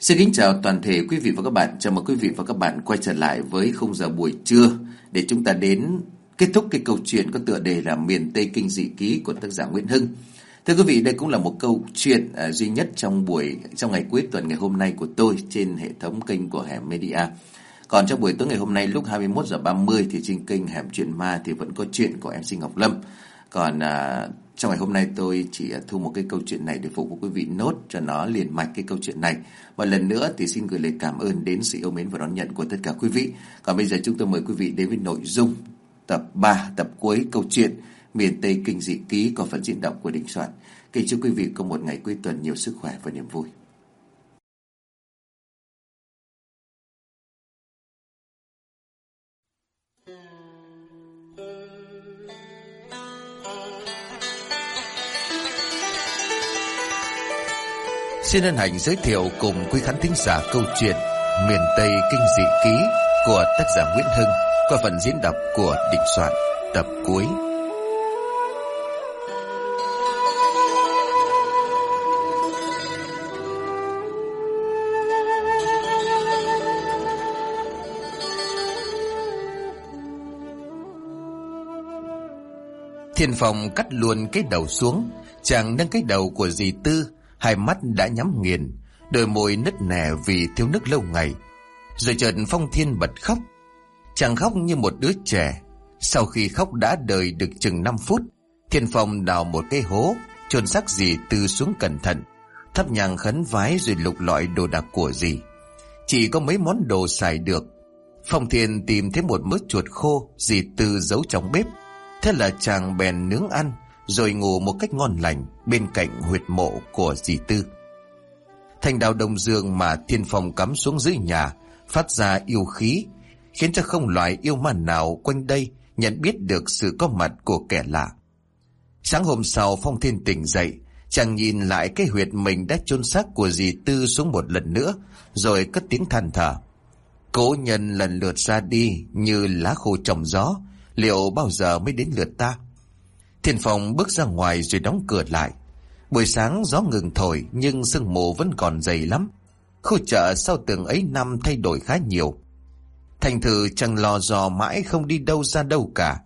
Xin kính chào toàn thể quý vị và các bạn. Chào mừng quý vị và các bạn quay trở lại với khung giờ buổi trưa để chúng ta đến kết thúc cái câu chuyện có tựa đề là Miền Tây Kinh Dị Ký của tác giả Nguyễn Hưng. Thưa quý vị, đây cũng là một câu chuyện uh, duy nhất trong buổi trong ngày cuối tuần ngày hôm nay của tôi trên hệ thống kênh của Hẻm Media. Còn trong buổi tối ngày hôm nay lúc 21 giờ 30 thì trên kênh Hẻm Chuyện Ma thì vẫn có chuyện của MC Ngọc Lâm. Còn uh, trong ngày hôm nay tôi chỉ à, thu một cái câu chuyện này để phục vụ quý vị nốt cho nó liền mạch cái câu chuyện này. Và lần nữa thì xin gửi lời cảm ơn đến sự yêu mến và đón nhận của tất cả quý vị. Còn bây giờ chúng tôi mời quý vị đến với nội dung tập 3, tập cuối câu chuyện Miền Tây Kinh Dị Ký có phần diễn đọc của Đình Soạn. Kính chúc quý vị có một ngày cuối tuần nhiều sức khỏe và niềm vui. Xin ân hạnh giới thiệu cùng quý khán thính giả câu chuyện Miền Tây Kinh Dị Ký của tác giả Nguyễn Hưng qua phần diễn đọc của định Soạn tập cuối. Thiên Phong cắt luôn cái đầu xuống, chàng nâng cái đầu của dì Tư hai mắt đã nhắm nghiền, đôi môi nứt nẻ vì thiếu nước lâu ngày. Rồi chợt Phong Thiên bật khóc. Chàng khóc như một đứa trẻ. Sau khi khóc đã đời được chừng 5 phút, Thiên Phong đào một cái hố, chôn xác dì từ xuống cẩn thận, thắp nhang khấn vái rồi lục lọi đồ đạc của dì. Chỉ có mấy món đồ xài được. Phong Thiên tìm thấy một mớ chuột khô dì từ giấu trong bếp. Thế là chàng bèn nướng ăn, rồi ngủ một cách ngon lành bên cạnh huyệt mộ của dì Tư. Thành đào đồng dương mà thiên phong cắm xuống dưới nhà, phát ra yêu khí, khiến cho không loại yêu ma nào quanh đây nhận biết được sự có mặt của kẻ lạ. Sáng hôm sau Phong Thiên tỉnh dậy, chàng nhìn lại cái huyệt mình đã chôn xác của dì Tư xuống một lần nữa, rồi cất tiếng than thở. Cố nhân lần lượt ra đi như lá khô trồng gió, liệu bao giờ mới đến lượt ta? Thiên Phong bước ra ngoài rồi đóng cửa lại. Buổi sáng gió ngừng thổi nhưng sương mù vẫn còn dày lắm. Khu chợ sau tường ấy năm thay đổi khá nhiều. Thành thử chẳng lò dò mãi không đi đâu ra đâu cả.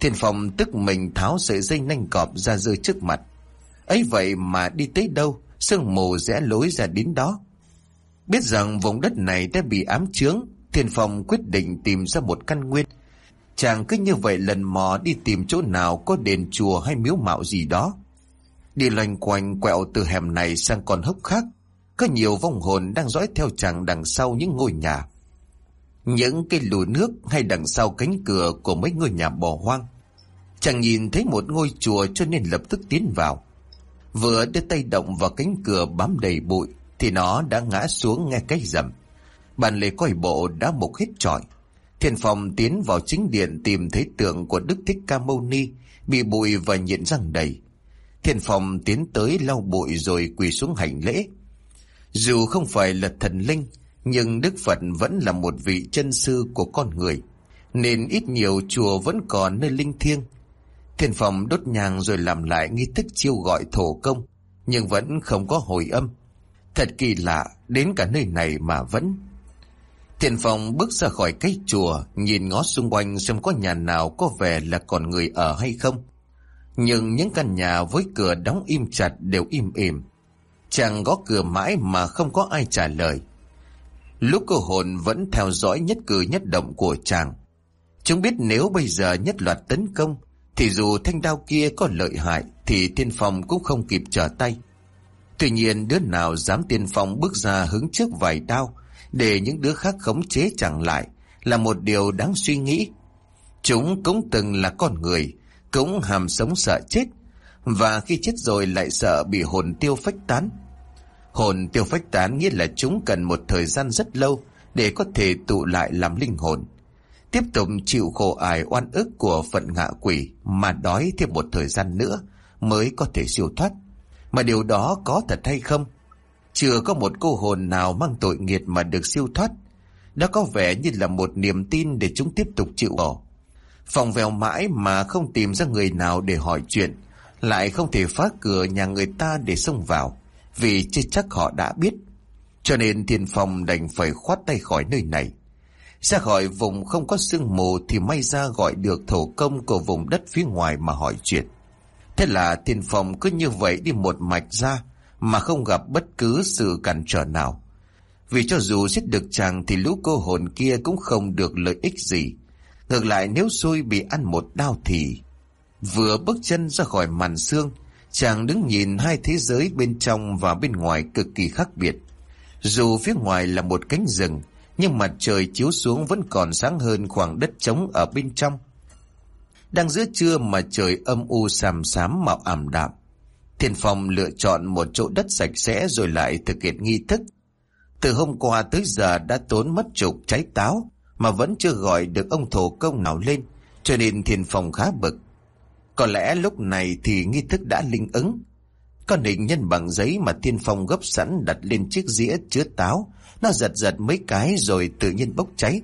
Thiên Phong tức mình tháo sợi dây nanh cọp ra rơi trước mặt. ấy vậy mà đi tới đâu, sương mù rẽ lối ra đến đó. Biết rằng vùng đất này đã bị ám chướng, Thiên Phong quyết định tìm ra một căn nguyên Chàng cứ như vậy lần mò đi tìm chỗ nào có đền chùa hay miếu mạo gì đó. Đi loanh quanh quẹo từ hẻm này sang con hốc khác. Có nhiều vong hồn đang dõi theo chàng đằng sau những ngôi nhà. Những cây lùi nước hay đằng sau cánh cửa của mấy ngôi nhà bỏ hoang. Chàng nhìn thấy một ngôi chùa cho nên lập tức tiến vào. Vừa đưa tay động vào cánh cửa bám đầy bụi, thì nó đã ngã xuống nghe cái rầm. Bàn lề coi bộ đã mục hết trọi. Thiên phòng tiến vào chính điện tìm thấy tượng của Đức Thích Ca Mâu Ni, bị bụi và nhện răng đầy. Thiên phòng tiến tới lau bụi rồi quỳ xuống hành lễ. Dù không phải là thần linh, nhưng Đức Phật vẫn là một vị chân sư của con người, nên ít nhiều chùa vẫn còn nơi linh thiêng. Thiên phòng đốt nhang rồi làm lại nghi thức chiêu gọi thổ công, nhưng vẫn không có hồi âm. Thật kỳ lạ, đến cả nơi này mà vẫn... Thiện phòng bước ra khỏi cái chùa, nhìn ngó xung quanh xem có nhà nào có vẻ là còn người ở hay không. Nhưng những căn nhà với cửa đóng im chặt đều im ỉm. Chàng gõ cửa mãi mà không có ai trả lời. Lúc cô hồn vẫn theo dõi nhất cử nhất động của chàng. Chúng biết nếu bây giờ nhất loạt tấn công, thì dù thanh đao kia có lợi hại, thì thiên phong cũng không kịp trở tay. Tuy nhiên đứa nào dám tiên phong bước ra hứng trước vài đao, để những đứa khác khống chế chẳng lại là một điều đáng suy nghĩ. Chúng cũng từng là con người, cũng hàm sống sợ chết, và khi chết rồi lại sợ bị hồn tiêu phách tán. Hồn tiêu phách tán nghĩa là chúng cần một thời gian rất lâu để có thể tụ lại làm linh hồn. Tiếp tục chịu khổ ải oan ức của phận ngạ quỷ mà đói thêm một thời gian nữa mới có thể siêu thoát. Mà điều đó có thật hay không chưa có một cô hồn nào mang tội nghiệt mà được siêu thoát. Đó có vẻ như là một niềm tin để chúng tiếp tục chịu bỏ. Phòng vèo mãi mà không tìm ra người nào để hỏi chuyện, lại không thể phá cửa nhà người ta để xông vào, vì chưa chắc họ đã biết. Cho nên thiên phòng đành phải khoát tay khỏi nơi này. Ra khỏi vùng không có sương mù thì may ra gọi được thổ công của vùng đất phía ngoài mà hỏi chuyện. Thế là thiên phòng cứ như vậy đi một mạch ra mà không gặp bất cứ sự cản trở nào. Vì cho dù giết được chàng thì lũ cô hồn kia cũng không được lợi ích gì. Ngược lại nếu xui bị ăn một đau thì... Vừa bước chân ra khỏi màn xương, chàng đứng nhìn hai thế giới bên trong và bên ngoài cực kỳ khác biệt. Dù phía ngoài là một cánh rừng, nhưng mặt trời chiếu xuống vẫn còn sáng hơn khoảng đất trống ở bên trong. Đang giữa trưa mà trời âm u xàm xám màu ảm đạm. Thiên Phong lựa chọn một chỗ đất sạch sẽ rồi lại thực hiện nghi thức. Từ hôm qua tới giờ đã tốn mất chục trái táo mà vẫn chưa gọi được ông thổ công nào lên, cho nên Thiên Phong khá bực. Có lẽ lúc này thì nghi thức đã linh ứng. Con hình nhân bằng giấy mà Thiên Phong gấp sẵn đặt lên chiếc dĩa chứa táo, nó giật giật mấy cái rồi tự nhiên bốc cháy.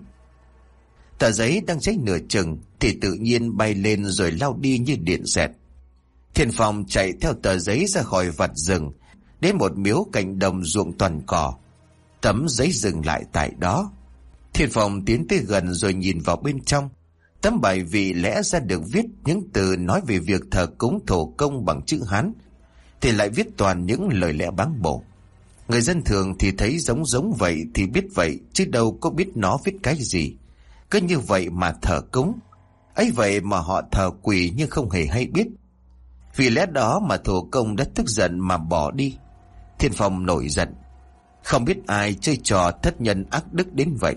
Tờ giấy đang cháy nửa chừng thì tự nhiên bay lên rồi lao đi như điện xẹt thiền phòng chạy theo tờ giấy ra khỏi vặt rừng, đến một miếu cạnh đồng ruộng toàn cỏ. Tấm giấy dừng lại tại đó. thiền phòng tiến tới gần rồi nhìn vào bên trong. Tấm bài vị lẽ ra được viết những từ nói về việc thờ cúng thổ công bằng chữ Hán, thì lại viết toàn những lời lẽ báng bổ. Người dân thường thì thấy giống giống vậy thì biết vậy, chứ đâu có biết nó viết cái gì. Cứ như vậy mà thờ cúng. ấy vậy mà họ thờ quỷ nhưng không hề hay biết. Vì lẽ đó mà thổ công đã tức giận mà bỏ đi. Thiên Phong nổi giận. Không biết ai chơi trò thất nhân ác đức đến vậy.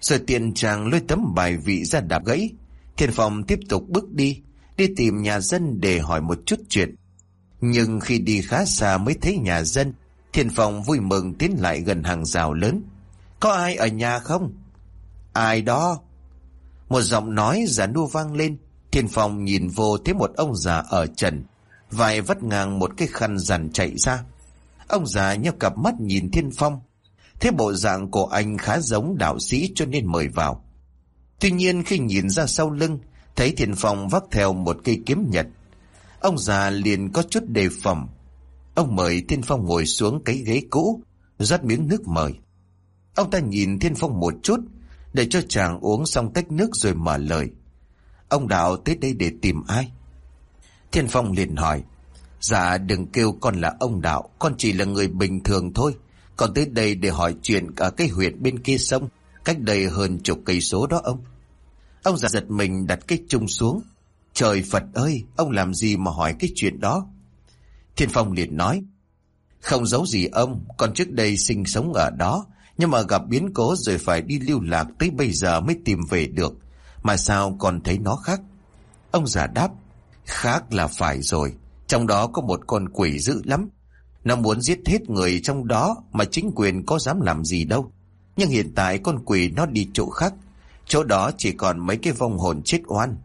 Rồi tiền chàng lôi tấm bài vị ra đạp gãy. Thiên Phong tiếp tục bước đi, đi tìm nhà dân để hỏi một chút chuyện. Nhưng khi đi khá xa mới thấy nhà dân, Thiên Phong vui mừng tiến lại gần hàng rào lớn. Có ai ở nhà không? Ai đó? Một giọng nói giả nua vang lên. Thiên Phong nhìn vô thấy một ông già ở trần, vài vắt ngang một cái khăn rằn chạy ra. Ông già nheo cặp mắt nhìn Thiên Phong. Thế bộ dạng của anh khá giống đạo sĩ cho nên mời vào. Tuy nhiên khi nhìn ra sau lưng, thấy Thiên Phong vác theo một cây kiếm nhật. Ông già liền có chút đề phòng. Ông mời Thiên Phong ngồi xuống cái ghế cũ, rót miếng nước mời. Ông ta nhìn Thiên Phong một chút, để cho chàng uống xong tách nước rồi mở lời. Ông Đạo tới đây để tìm ai? Thiên Phong liền hỏi. Dạ đừng kêu con là ông Đạo, con chỉ là người bình thường thôi. Còn tới đây để hỏi chuyện ở cái huyện bên kia sông, cách đây hơn chục cây số đó ông. Ông già giật mình đặt cái chung xuống. Trời Phật ơi, ông làm gì mà hỏi cái chuyện đó? Thiên Phong liền nói. Không giấu gì ông, con trước đây sinh sống ở đó, nhưng mà gặp biến cố rồi phải đi lưu lạc tới bây giờ mới tìm về được. Mà sao còn thấy nó khác? Ông già đáp, khác là phải rồi. Trong đó có một con quỷ dữ lắm. Nó muốn giết hết người trong đó mà chính quyền có dám làm gì đâu. Nhưng hiện tại con quỷ nó đi chỗ khác. Chỗ đó chỉ còn mấy cái vong hồn chết oan.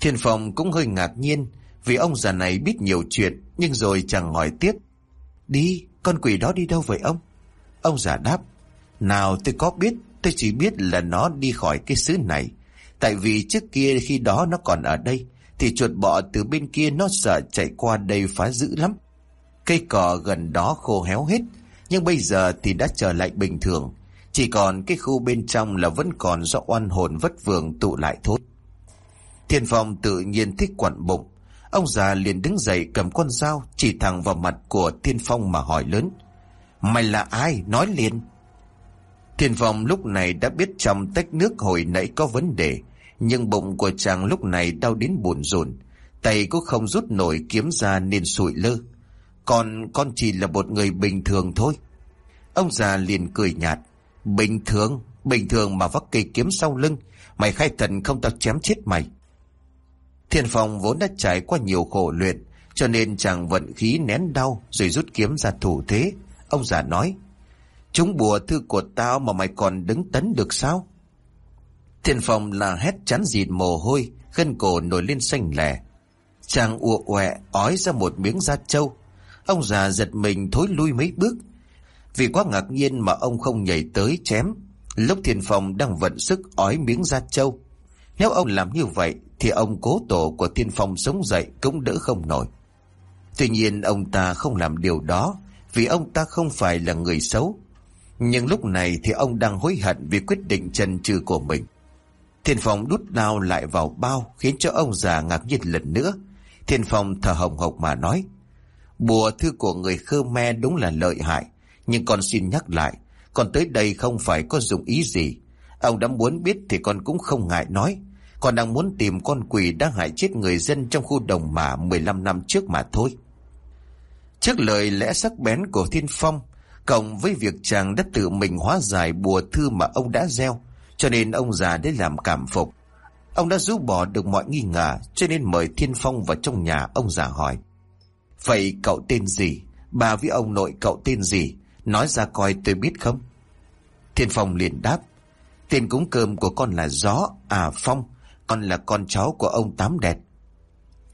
Thiên Phong cũng hơi ngạc nhiên vì ông già này biết nhiều chuyện nhưng rồi chẳng hỏi tiếp. Đi, con quỷ đó đi đâu vậy ông? Ông già đáp. Nào tôi có biết, tôi chỉ biết là nó đi khỏi cái xứ này. Tại vì trước kia khi đó nó còn ở đây, thì chuột bọ từ bên kia nó sợ chạy qua đây phá dữ lắm. Cây cỏ gần đó khô héo hết, nhưng bây giờ thì đã trở lại bình thường. Chỉ còn cái khu bên trong là vẫn còn do oan hồn vất vưởng tụ lại thôi. Thiên Phong tự nhiên thích quặn bụng. Ông già liền đứng dậy cầm con dao chỉ thẳng vào mặt của Thiên Phong mà hỏi lớn. Mày là ai? Nói liền. Thiên Phong lúc này đã biết trong tách nước hồi nãy có vấn đề, nhưng bụng của chàng lúc này đau đến buồn rộn, tay cũng không rút nổi kiếm ra nên sụi lơ. Còn con chỉ là một người bình thường thôi. Ông già liền cười nhạt. Bình thường, bình thường mà vác cây kiếm sau lưng, mày khai thần không tao chém chết mày. Thiên Phong vốn đã trải qua nhiều khổ luyện, cho nên chàng vận khí nén đau rồi rút kiếm ra thủ thế. Ông già nói, Chúng bùa thư của tao mà mày còn đứng tấn được sao? Thiên Phong là hét chán dịt mồ hôi, gân cổ nổi lên xanh lẻ. Chàng ùa quẹ, ói ra một miếng da trâu. Ông già giật mình thối lui mấy bước. Vì quá ngạc nhiên mà ông không nhảy tới chém. Lúc Thiên Phong đang vận sức ói miếng da trâu. Nếu ông làm như vậy, thì ông cố tổ của Thiên Phong sống dậy cũng đỡ không nổi. Tuy nhiên ông ta không làm điều đó, vì ông ta không phải là người xấu, Nhưng lúc này thì ông đang hối hận vì quyết định chân trừ của mình. Thiên Phong đút đao lại vào bao khiến cho ông già ngạc nhiên lần nữa. Thiên Phong thở hồng hộc mà nói. Bùa thư của người Khmer đúng là lợi hại. Nhưng con xin nhắc lại. Con tới đây không phải có dụng ý gì. Ông đã muốn biết thì con cũng không ngại nói. Con đang muốn tìm con quỷ đã hại chết người dân trong khu đồng mả 15 năm trước mà thôi. Trước lời lẽ sắc bén của Thiên Phong, cộng với việc chàng đã tự mình hóa giải bùa thư mà ông đã gieo, cho nên ông già để làm cảm phục. Ông đã rũ bỏ được mọi nghi ngờ, cho nên mời Thiên Phong vào trong nhà ông già hỏi. Vậy cậu tên gì? Bà với ông nội cậu tên gì? Nói ra coi tôi biết không? Thiên Phong liền đáp. Tên cúng cơm của con là Gió, à Phong, con là con cháu của ông Tám Đẹp.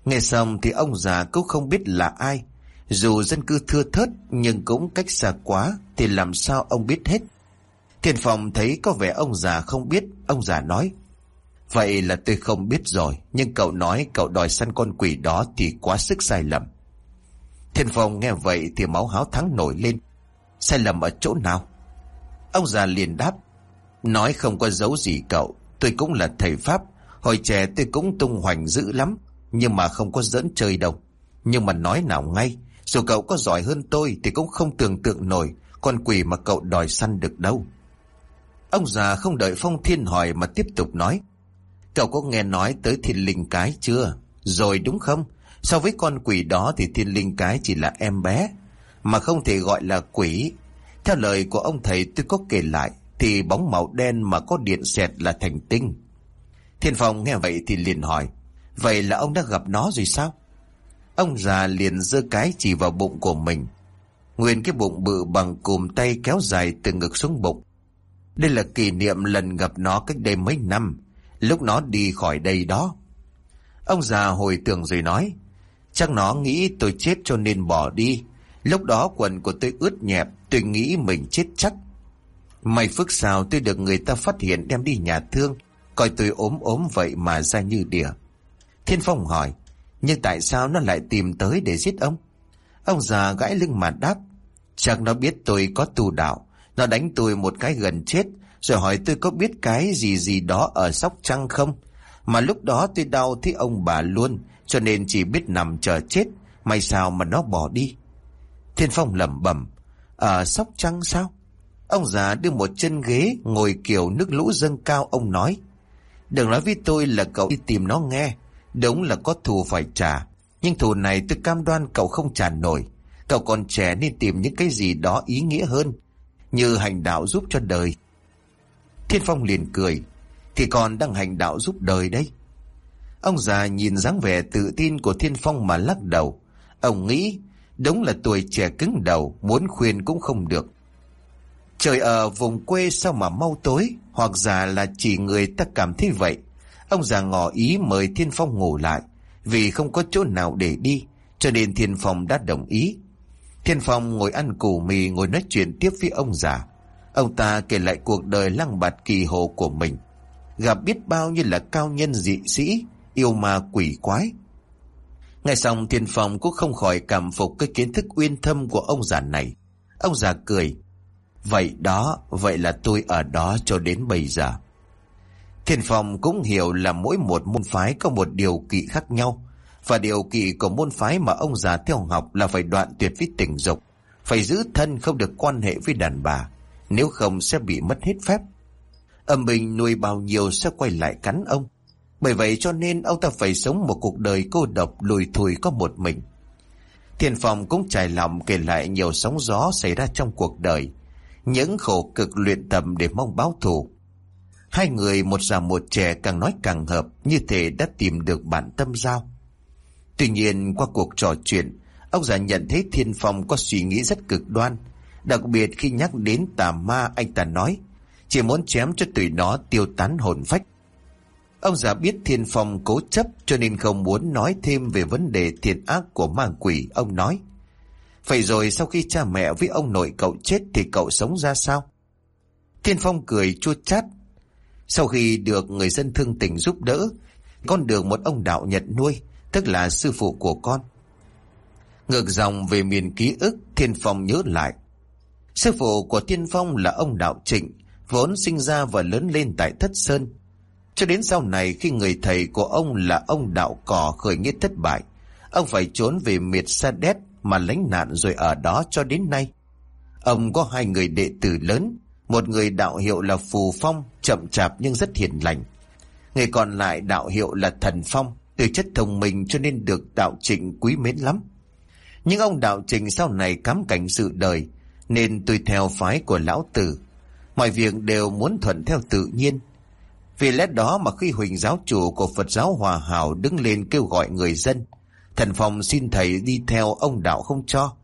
Nghe xong thì ông già cũng không biết là ai. Dù dân cư thưa thớt nhưng cũng cách xa quá thì làm sao ông biết hết. Thiên Phong thấy có vẻ ông già không biết, ông già nói. Vậy là tôi không biết rồi, nhưng cậu nói cậu đòi săn con quỷ đó thì quá sức sai lầm. Thiên Phong nghe vậy thì máu háo thắng nổi lên. Sai lầm ở chỗ nào? Ông già liền đáp. Nói không có dấu gì cậu, tôi cũng là thầy Pháp, Hồi trẻ tôi cũng tung hoành dữ lắm, nhưng mà không có dẫn chơi đâu. Nhưng mà nói nào ngay, dù cậu có giỏi hơn tôi thì cũng không tưởng tượng nổi con quỷ mà cậu đòi săn được đâu. Ông già không đợi Phong Thiên hỏi mà tiếp tục nói. Cậu có nghe nói tới thiên linh cái chưa? Rồi đúng không? So với con quỷ đó thì thiên linh cái chỉ là em bé, mà không thể gọi là quỷ. Theo lời của ông thầy tôi có kể lại, thì bóng màu đen mà có điện xẹt là thành tinh. Thiên Phong nghe vậy thì liền hỏi, vậy là ông đã gặp nó rồi sao? Ông già liền giơ cái chỉ vào bụng của mình. Nguyên cái bụng bự bằng cùm tay kéo dài từ ngực xuống bụng. Đây là kỷ niệm lần gặp nó cách đây mấy năm, lúc nó đi khỏi đây đó. Ông già hồi tưởng rồi nói, chắc nó nghĩ tôi chết cho nên bỏ đi. Lúc đó quần của tôi ướt nhẹp, tôi nghĩ mình chết chắc. May phức sao tôi được người ta phát hiện đem đi nhà thương, Coi tôi ốm ốm vậy mà ra như đỉa. Thiên Phong hỏi, nhưng tại sao nó lại tìm tới để giết ông? Ông già gãi lưng mà đáp, chắc nó biết tôi có tu đạo. Nó đánh tôi một cái gần chết, rồi hỏi tôi có biết cái gì gì đó ở Sóc Trăng không? Mà lúc đó tôi đau thấy ông bà luôn, cho nên chỉ biết nằm chờ chết. May sao mà nó bỏ đi? Thiên Phong lẩm bẩm, ở Sóc Trăng sao? Ông già đưa một chân ghế ngồi kiểu nước lũ dâng cao ông nói. Đừng nói với tôi là cậu đi tìm nó nghe. Đúng là có thù phải trả. Nhưng thù này tôi cam đoan cậu không trả nổi. Cậu còn trẻ nên tìm những cái gì đó ý nghĩa hơn. Như hành đạo giúp cho đời. Thiên Phong liền cười. Thì còn đang hành đạo giúp đời đấy. Ông già nhìn dáng vẻ tự tin của Thiên Phong mà lắc đầu. Ông nghĩ, đúng là tuổi trẻ cứng đầu, muốn khuyên cũng không được. Trời ở vùng quê sao mà mau tối, hoặc già là chỉ người ta cảm thấy vậy. Ông già ngỏ ý mời Thiên Phong ngủ lại, vì không có chỗ nào để đi, cho nên Thiên Phong đã đồng ý. Thiên Phong ngồi ăn củ mì ngồi nói chuyện tiếp với ông già. Ông ta kể lại cuộc đời lăng bạt kỳ hồ của mình. Gặp biết bao nhiêu là cao nhân dị sĩ, yêu ma quỷ quái. Ngay xong Thiên Phong cũng không khỏi cảm phục cái kiến thức uyên thâm của ông già này. Ông già cười, Vậy đó, vậy là tôi ở đó cho đến bây giờ. Thiên Phong cũng hiểu là mỗi một môn phái có một điều kỵ khác nhau. Và điều kỳ của môn phái mà ông già theo học là phải đoạn tuyệt với tình dục. Phải giữ thân không được quan hệ với đàn bà. Nếu không sẽ bị mất hết phép. Âm bình nuôi bao nhiêu sẽ quay lại cắn ông. Bởi vậy cho nên ông ta phải sống một cuộc đời cô độc lùi thùi có một mình. thiền phòng cũng trải lòng kể lại nhiều sóng gió xảy ra trong cuộc đời những khổ cực luyện tập để mong báo thù. Hai người một già một trẻ càng nói càng hợp, như thể đã tìm được bản tâm giao. Tuy nhiên qua cuộc trò chuyện, ông già nhận thấy Thiên Phong có suy nghĩ rất cực đoan. Đặc biệt khi nhắc đến tà ma anh ta nói, chỉ muốn chém cho tụi nó tiêu tán hồn phách. Ông già biết Thiên Phong cố chấp cho nên không muốn nói thêm về vấn đề thiện ác của ma quỷ. Ông nói, Vậy rồi sau khi cha mẹ với ông nội cậu chết thì cậu sống ra sao? Thiên Phong cười chua chát. Sau khi được người dân thương tình giúp đỡ, con được một ông đạo nhận nuôi, tức là sư phụ của con. Ngược dòng về miền ký ức, Thiên Phong nhớ lại. Sư phụ của Thiên Phong là ông Đạo Trịnh, vốn sinh ra và lớn lên tại Thất Sơn. Cho đến sau này khi người thầy của ông là ông Đạo Cỏ khởi nghĩa thất bại, ông phải trốn về miệt Sa Đét mà lánh nạn rồi ở đó cho đến nay. Ông có hai người đệ tử lớn, một người đạo hiệu là Phù Phong, chậm chạp nhưng rất hiền lành. Người còn lại đạo hiệu là Thần Phong, từ chất thông minh cho nên được đạo trịnh quý mến lắm. Nhưng ông đạo trịnh sau này cám cảnh sự đời, nên tôi theo phái của lão tử. Mọi việc đều muốn thuận theo tự nhiên. Vì lẽ đó mà khi Huỳnh giáo chủ của Phật giáo Hòa Hảo đứng lên kêu gọi người dân, Thần Phong xin thầy đi theo ông đạo không cho.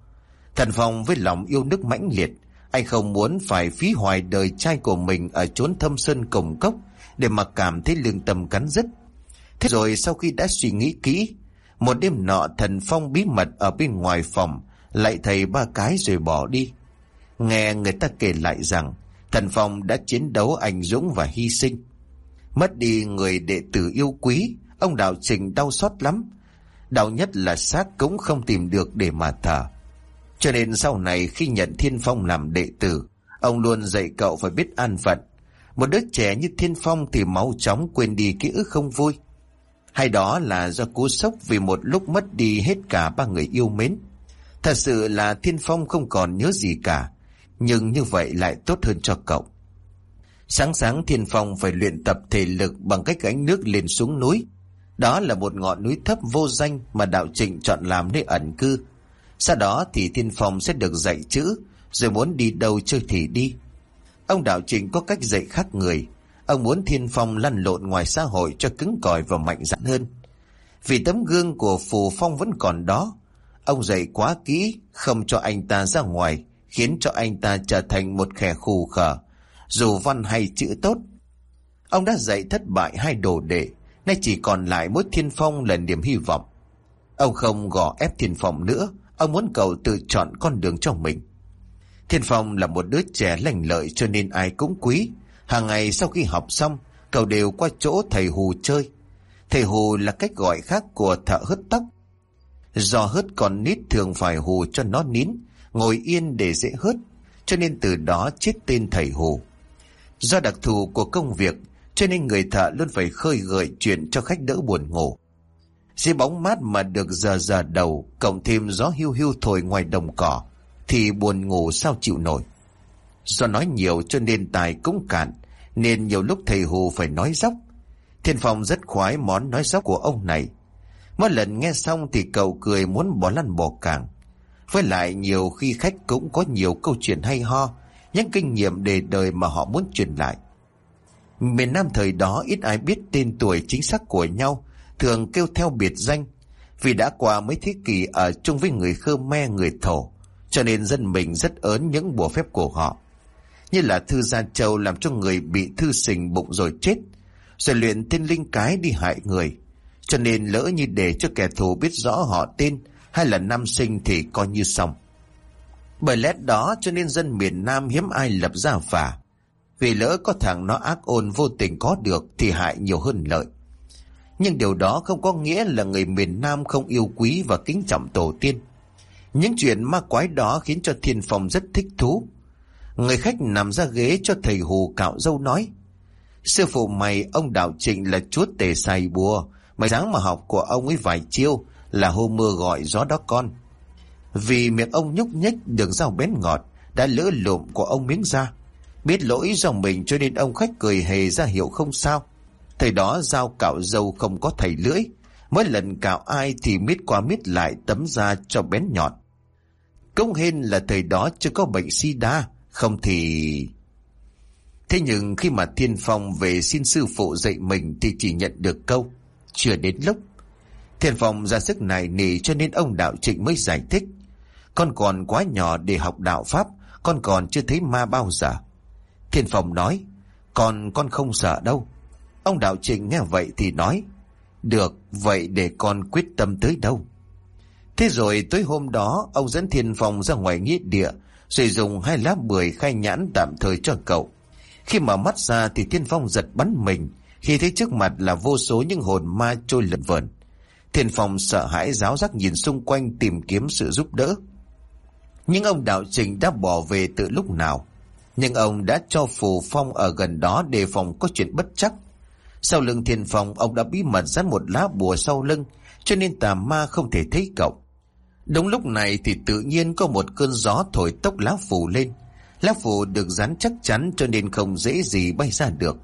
Thần Phong với lòng yêu nước mãnh liệt, anh không muốn phải phí hoài đời trai của mình ở chốn thâm sơn cổng cốc để mà cảm thấy lương tâm cắn rứt. Thế rồi sau khi đã suy nghĩ kỹ, một đêm nọ thần Phong bí mật ở bên ngoài phòng, lại thầy ba cái rồi bỏ đi. Nghe người ta kể lại rằng, thần Phong đã chiến đấu anh dũng và hy sinh. Mất đi người đệ tử yêu quý, ông đạo trình đau xót lắm. Đau nhất là xác cũng không tìm được để mà thở. Cho nên sau này khi nhận Thiên Phong làm đệ tử, ông luôn dạy cậu phải biết an phận. Một đứa trẻ như Thiên Phong thì máu chóng quên đi ký ức không vui. Hay đó là do cú sốc vì một lúc mất đi hết cả ba người yêu mến. Thật sự là Thiên Phong không còn nhớ gì cả, nhưng như vậy lại tốt hơn cho cậu. Sáng sáng Thiên Phong phải luyện tập thể lực bằng cách gánh nước lên xuống núi. Đó là một ngọn núi thấp vô danh mà đạo trịnh chọn làm nơi ẩn cư sau đó thì Thiên Phong sẽ được dạy chữ, rồi muốn đi đâu chơi thì đi. Ông đạo trịnh có cách dạy khác người. Ông muốn Thiên Phong lăn lộn ngoài xã hội cho cứng cỏi và mạnh dạn hơn. Vì tấm gương của Phù Phong vẫn còn đó. Ông dạy quá kỹ, không cho anh ta ra ngoài, khiến cho anh ta trở thành một kẻ khù khờ, dù văn hay chữ tốt. Ông đã dạy thất bại hai đồ đệ, nay chỉ còn lại mỗi Thiên Phong là niềm hy vọng. Ông không gò ép Thiên Phong nữa, Ông muốn cậu tự chọn con đường cho mình. Thiên Phong là một đứa trẻ lành lợi cho nên ai cũng quý. Hàng ngày sau khi học xong, cậu đều qua chỗ thầy Hù chơi. Thầy Hù là cách gọi khác của thợ hớt tóc. Do hớt con nít thường phải hù cho nó nín, ngồi yên để dễ hớt, cho nên từ đó chết tên thầy Hù. Do đặc thù của công việc, cho nên người thợ luôn phải khơi gợi chuyện cho khách đỡ buồn ngủ. Dưới bóng mát mà được giờ giờ đầu, cộng thêm gió hưu hưu thổi ngoài đồng cỏ, thì buồn ngủ sao chịu nổi. Do nói nhiều cho nên tài cũng cạn, nên nhiều lúc thầy Hù phải nói dốc. Thiên Phong rất khoái món nói dốc của ông này. Mỗi lần nghe xong thì cậu cười muốn bỏ lăn bỏ càng. Với lại nhiều khi khách cũng có nhiều câu chuyện hay ho, những kinh nghiệm đề đời mà họ muốn truyền lại. Miền Nam thời đó ít ai biết tên tuổi chính xác của nhau, thường kêu theo biệt danh vì đã qua mấy thế kỷ ở chung với người Khmer người Thổ cho nên dân mình rất ớn những bùa phép của họ. Như là Thư Gia Châu làm cho người bị thư sình bụng rồi chết rồi luyện tên linh cái đi hại người cho nên lỡ như để cho kẻ thù biết rõ họ tên hay là nam sinh thì coi như xong. Bởi lẽ đó cho nên dân miền Nam hiếm ai lập ra phả. Vì lỡ có thằng nó ác ôn vô tình có được thì hại nhiều hơn lợi. Nhưng điều đó không có nghĩa là người miền Nam không yêu quý và kính trọng tổ tiên. Những chuyện ma quái đó khiến cho Thiên Phong rất thích thú. Người khách nằm ra ghế cho thầy Hù cạo dâu nói. Sư phụ mày, ông đạo trịnh là chúa tề xài bùa. Mày dáng mà học của ông ấy vài chiêu là hô mưa gọi gió đó con. Vì miệng ông nhúc nhích đường dao bén ngọt đã lỡ lụm của ông miếng ra. Biết lỗi do mình cho nên ông khách cười hề ra hiệu không sao. thầy đó dao cạo dâu không có thầy lưỡi. Mỗi lần cạo ai thì miết qua miết lại tấm da cho bén nhọn. Công hên là thầy đó chưa có bệnh si đa không thì... Thế nhưng khi mà Thiên Phong về xin sư phụ dạy mình thì chỉ nhận được câu, chưa đến lúc. Thiên Phong ra sức này nỉ cho nên ông đạo trịnh mới giải thích. Con còn quá nhỏ để học đạo Pháp, con còn chưa thấy ma bao giờ. Thiên Phong nói, còn con không sợ đâu, Ông đạo trịnh nghe vậy thì nói, được, vậy để con quyết tâm tới đâu? Thế rồi tối hôm đó, ông dẫn thiên phong ra ngoài nghĩa địa, rồi dùng hai lá bưởi khai nhãn tạm thời cho cậu. Khi mở mắt ra thì thiên phong giật bắn mình, khi thấy trước mặt là vô số những hồn ma trôi lượn vờn. Thiên phong sợ hãi giáo giác nhìn xung quanh tìm kiếm sự giúp đỡ. Nhưng ông đạo trình đã bỏ về từ lúc nào. Nhưng ông đã cho phù phong ở gần đó đề phòng có chuyện bất chắc. Sau lưng thiên phong ông đã bí mật dán một lá bùa sau lưng cho nên tà ma không thể thấy cậu. Đúng lúc này thì tự nhiên có một cơn gió thổi tốc lá phủ lên. Lá phủ được dán chắc chắn cho nên không dễ gì bay ra được.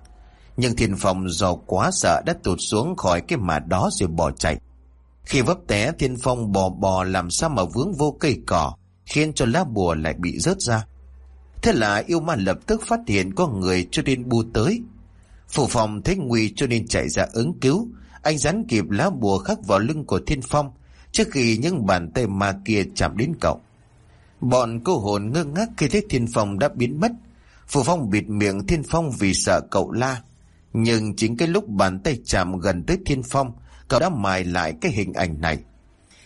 Nhưng thiên phong do quá sợ đã tụt xuống khỏi cái mả đó rồi bỏ chạy. Khi vấp té thiên phong bò bò làm sao mà vướng vô cây cỏ, khiến cho lá bùa lại bị rớt ra. Thế là yêu ma lập tức phát hiện có người cho nên bu tới. Phủ phòng thấy nguy cho nên chạy ra ứng cứu. Anh rắn kịp lá bùa khắc vào lưng của thiên phong trước khi những bàn tay ma kia chạm đến cậu. Bọn cô hồn ngơ ngác khi thấy thiên phong đã biến mất. phù phong bịt miệng thiên phong vì sợ cậu la. Nhưng chính cái lúc bàn tay chạm gần tới thiên phong, cậu đã mài lại cái hình ảnh này.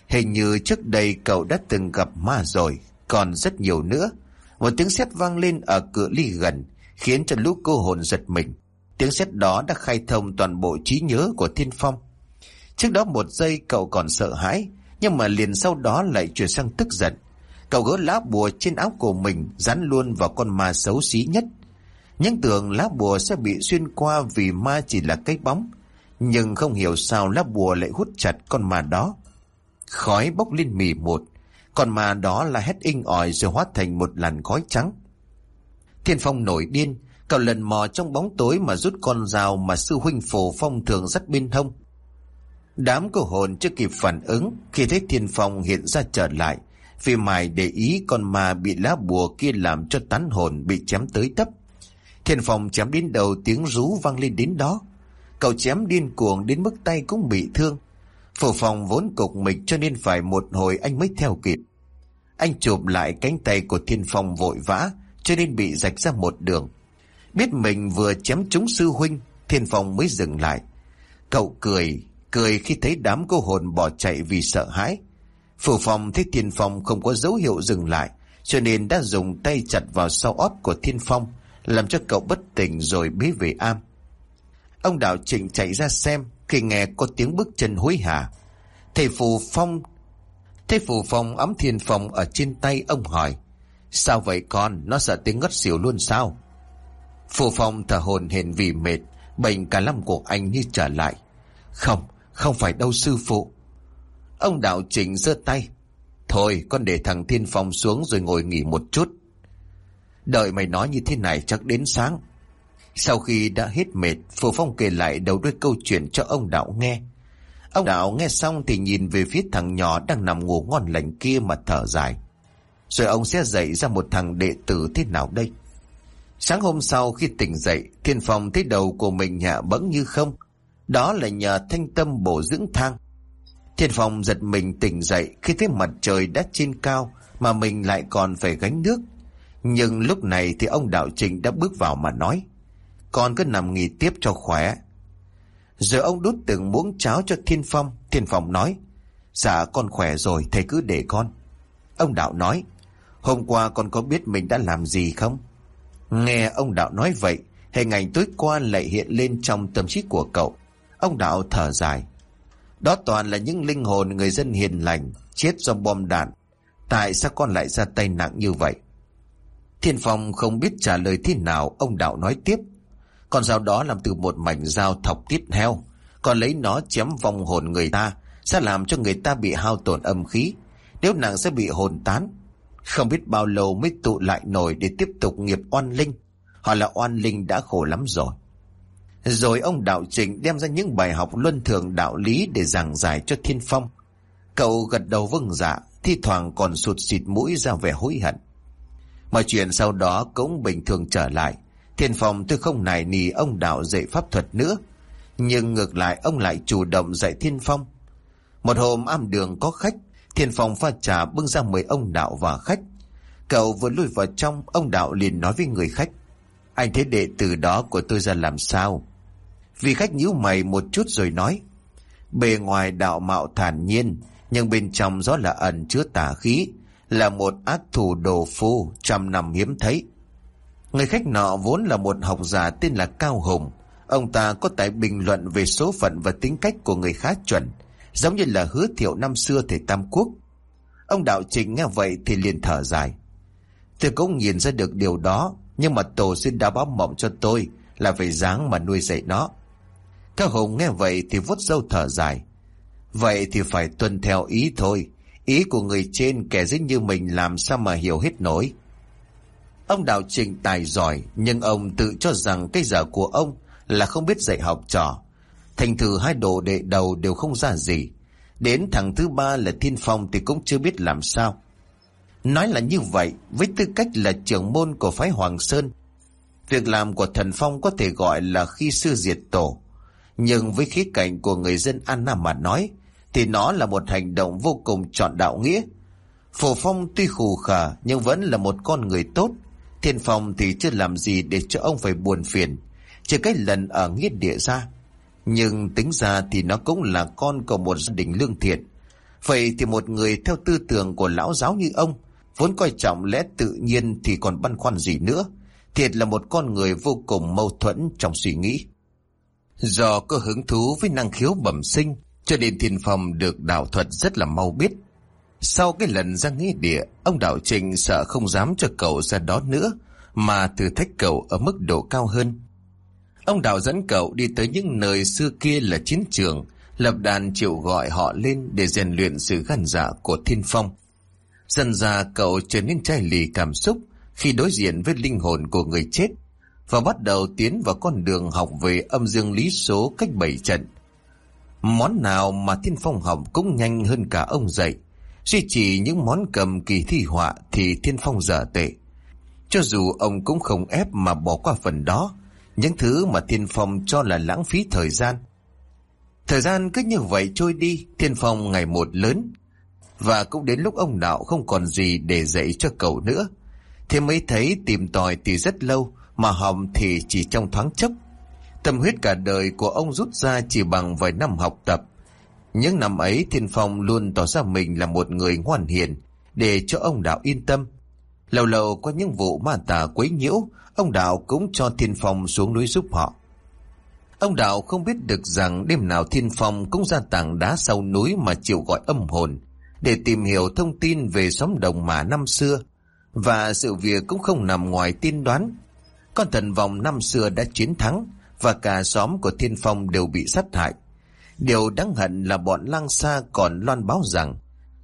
Hình như trước đây cậu đã từng gặp ma rồi, còn rất nhiều nữa. Một tiếng sét vang lên ở cửa ly gần, khiến cho lũ cô hồn giật mình. Tiếng sét đó đã khai thông toàn bộ trí nhớ của Thiên Phong. Trước đó một giây cậu còn sợ hãi, nhưng mà liền sau đó lại chuyển sang tức giận. Cậu gỡ lá bùa trên áo của mình dán luôn vào con ma xấu xí nhất. Những tưởng lá bùa sẽ bị xuyên qua vì ma chỉ là cái bóng. Nhưng không hiểu sao lá bùa lại hút chặt con ma đó. Khói bốc lên mì một, con ma đó là hét inh ỏi rồi hóa thành một làn khói trắng. Thiên Phong nổi điên, cậu lần mò trong bóng tối mà rút con dao mà sư huynh phổ phong thường dắt bên hông. Đám cô hồn chưa kịp phản ứng khi thấy Thiên Phong hiện ra trở lại, vì mài để ý con ma bị lá bùa kia làm cho tán hồn bị chém tới tấp. Thiên Phong chém đến đầu tiếng rú vang lên đến đó. Cậu chém điên cuồng đến mức tay cũng bị thương. Phổ phòng vốn cục mịch cho nên phải một hồi anh mới theo kịp. Anh chụp lại cánh tay của Thiên Phong vội vã cho nên bị rạch ra một đường. Biết mình vừa chém trúng sư huynh, Thiên Phong mới dừng lại. Cậu cười, cười khi thấy đám cô hồn bỏ chạy vì sợ hãi. Phủ phòng thấy Thiên Phong không có dấu hiệu dừng lại, cho nên đã dùng tay chặt vào sau ót của Thiên Phong, làm cho cậu bất tỉnh rồi bế về am. Ông đạo trịnh chạy ra xem, khi nghe có tiếng bước chân hối hả. Thầy Phù Phong Thầy Phù Phong ấm Thiên Phong ở trên tay ông hỏi Sao vậy con, nó sợ tiếng ngất xỉu luôn sao? Phù Phong thở hồn hển vì mệt, bệnh cả lâm của anh như trở lại. Không, không phải đâu sư phụ. Ông đạo trình giơ tay. Thôi, con để thằng Thiên Phong xuống rồi ngồi nghỉ một chút. Đợi mày nói như thế này chắc đến sáng. Sau khi đã hết mệt, Phù Phong kể lại đầu đuôi câu chuyện cho ông đạo nghe. Ông đạo nghe xong thì nhìn về phía thằng nhỏ đang nằm ngủ ngon lành kia mà thở dài. Rồi ông sẽ dạy ra một thằng đệ tử thế nào đây? Sáng hôm sau khi tỉnh dậy, Thiên Phong thấy đầu của mình nhạ bẫng như không. Đó là nhờ thanh tâm bổ dưỡng thang. Thiên Phong giật mình tỉnh dậy khi thấy mặt trời đã trên cao mà mình lại còn phải gánh nước. Nhưng lúc này thì ông đạo trình đã bước vào mà nói. Con cứ nằm nghỉ tiếp cho khỏe. Giờ ông đút từng muỗng cháo cho Thiên Phong. Thiên Phong nói. Dạ con khỏe rồi, thầy cứ để con. Ông Đạo nói. Hôm qua con có biết mình đã làm gì không? Nghe ông Đạo nói vậy, hình ảnh tối qua lại hiện lên trong tâm trí của cậu. Ông Đạo thở dài. Đó toàn là những linh hồn người dân hiền lành, chết do bom đạn. Tại sao con lại ra tay nặng như vậy? Thiên Phong không biết trả lời thế nào, ông Đạo nói tiếp. Con dao đó làm từ một mảnh dao thọc tiết heo. con lấy nó chém vong hồn người ta, sẽ làm cho người ta bị hao tổn âm khí. Nếu nặng sẽ bị hồn tán. Không biết bao lâu mới tụ lại nổi để tiếp tục nghiệp oan linh. Họ là oan linh đã khổ lắm rồi. Rồi ông đạo trình đem ra những bài học luân thường đạo lý để giảng giải cho thiên phong. Cậu gật đầu vâng dạ, thi thoảng còn sụt xịt mũi ra vẻ hối hận. Mọi chuyện sau đó cũng bình thường trở lại. Thiên Phong tôi không nài nì ông đạo dạy pháp thuật nữa. Nhưng ngược lại ông lại chủ động dạy Thiên Phong. Một hôm am đường có khách, Thiên Phong pha trà bưng ra mời ông đạo và khách. Cậu vừa lui vào trong, ông đạo liền nói với người khách. Anh thấy đệ tử đó của tôi ra làm sao? Vì khách nhíu mày một chút rồi nói. Bề ngoài đạo mạo thản nhiên, nhưng bên trong rõ là ẩn chứa tà khí, là một ác thủ đồ phu trăm năm hiếm thấy. Người khách nọ vốn là một học giả tên là Cao Hùng. Ông ta có tài bình luận về số phận và tính cách của người khá chuẩn, giống như là hứa thiệu năm xưa thầy Tam Quốc. Ông đạo trình nghe vậy thì liền thở dài. Tôi cũng nhìn ra được điều đó, nhưng mà tổ xin đã báo mộng cho tôi là phải dáng mà nuôi dạy nó các Hùng nghe vậy thì vuốt râu thở dài. Vậy thì phải tuân theo ý thôi. Ý của người trên kẻ dưới như mình làm sao mà hiểu hết nổi. Ông đạo trình tài giỏi, nhưng ông tự cho rằng cái giờ của ông là không biết dạy học trò. Thành thử hai đồ đệ đầu đều không ra gì. Đến thằng thứ ba là Thiên Phong thì cũng chưa biết làm sao. Nói là như vậy, với tư cách là trưởng môn của phái Hoàng Sơn, việc làm của thần Phong có thể gọi là khi sư diệt tổ. Nhưng với khía cạnh của người dân An Nam mà nói, thì nó là một hành động vô cùng trọn đạo nghĩa. Phổ Phong tuy khù khà nhưng vẫn là một con người tốt. Thiên Phong thì chưa làm gì để cho ông phải buồn phiền, chỉ cái lần ở nghĩa địa ra. Nhưng tính ra thì nó cũng là con của một gia đình lương thiện. Vậy thì một người theo tư tưởng của lão giáo như ông, vốn coi trọng lẽ tự nhiên thì còn băn khoăn gì nữa. Thiệt là một con người vô cùng mâu thuẫn trong suy nghĩ. Do có hứng thú với năng khiếu bẩm sinh, cho nên thiên phong được đạo thuật rất là mau biết. Sau cái lần ra nghĩa địa, ông đạo trình sợ không dám cho cậu ra đó nữa, mà thử thách cậu ở mức độ cao hơn. Ông đạo dẫn cậu đi tới những nơi xưa kia là chiến trường, lập đàn triệu gọi họ lên để rèn luyện sự gan dạ của thiên phong. Dần ra cậu trở nên chai lì cảm xúc khi đối diện với linh hồn của người chết và bắt đầu tiến vào con đường học về âm dương lý số cách bảy trận. Món nào mà Thiên Phong học cũng nhanh hơn cả ông dạy. Duy chỉ những món cầm kỳ thi họa thì Thiên Phong dở tệ. Cho dù ông cũng không ép mà bỏ qua phần đó, những thứ mà Thiên Phong cho là lãng phí thời gian. Thời gian cứ như vậy trôi đi, Thiên Phong ngày một lớn. Và cũng đến lúc ông đạo không còn gì để dạy cho cậu nữa. Thế mới thấy tìm tòi thì rất lâu, mà hỏng thì chỉ trong thoáng chốc. Tâm huyết cả đời của ông rút ra chỉ bằng vài năm học tập. Những năm ấy Thiên Phong luôn tỏ ra mình là một người ngoan hiền để cho ông Đạo yên tâm. Lâu lâu có những vụ ma tà quấy nhiễu, ông Đạo cũng cho Thiên Phong xuống núi giúp họ. Ông Đạo không biết được rằng đêm nào Thiên Phong cũng ra tảng đá sau núi mà chịu gọi âm hồn để tìm hiểu thông tin về xóm đồng mà năm xưa và sự việc cũng không nằm ngoài tin đoán con thần vòng năm xưa đã chiến thắng và cả xóm của Thiên Phong đều bị sát hại. Điều đáng hận là bọn lang xa còn loan báo rằng,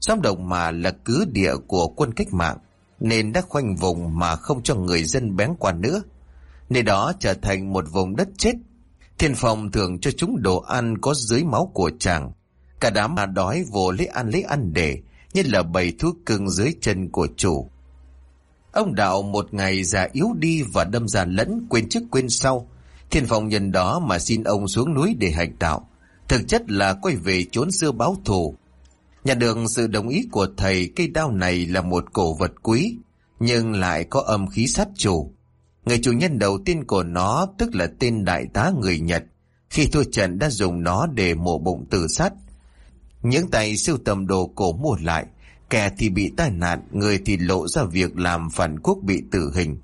xóm đồng mà là cứ địa của quân cách mạng, nên đã khoanh vùng mà không cho người dân bén qua nữa. Nơi đó trở thành một vùng đất chết. Thiên Phong thường cho chúng đồ ăn có dưới máu của chàng. Cả đám mà đói vồ lấy ăn lấy ăn để như là bầy thú cưng dưới chân của chủ. Ông đạo một ngày già yếu đi và đâm già lẫn quên trước quên sau. Thiên phong nhân đó mà xin ông xuống núi để hành đạo. Thực chất là quay về trốn xưa báo thù. Nhận được sự đồng ý của thầy cây đao này là một cổ vật quý, nhưng lại có âm khí sát chủ. Người chủ nhân đầu tiên của nó tức là tên đại tá người Nhật. Khi thua trận đã dùng nó để mổ bụng tự sát. Những tay siêu tầm đồ cổ mua lại Kẻ thì bị tai nạn, người thì lộ ra việc làm phản quốc bị tử hình.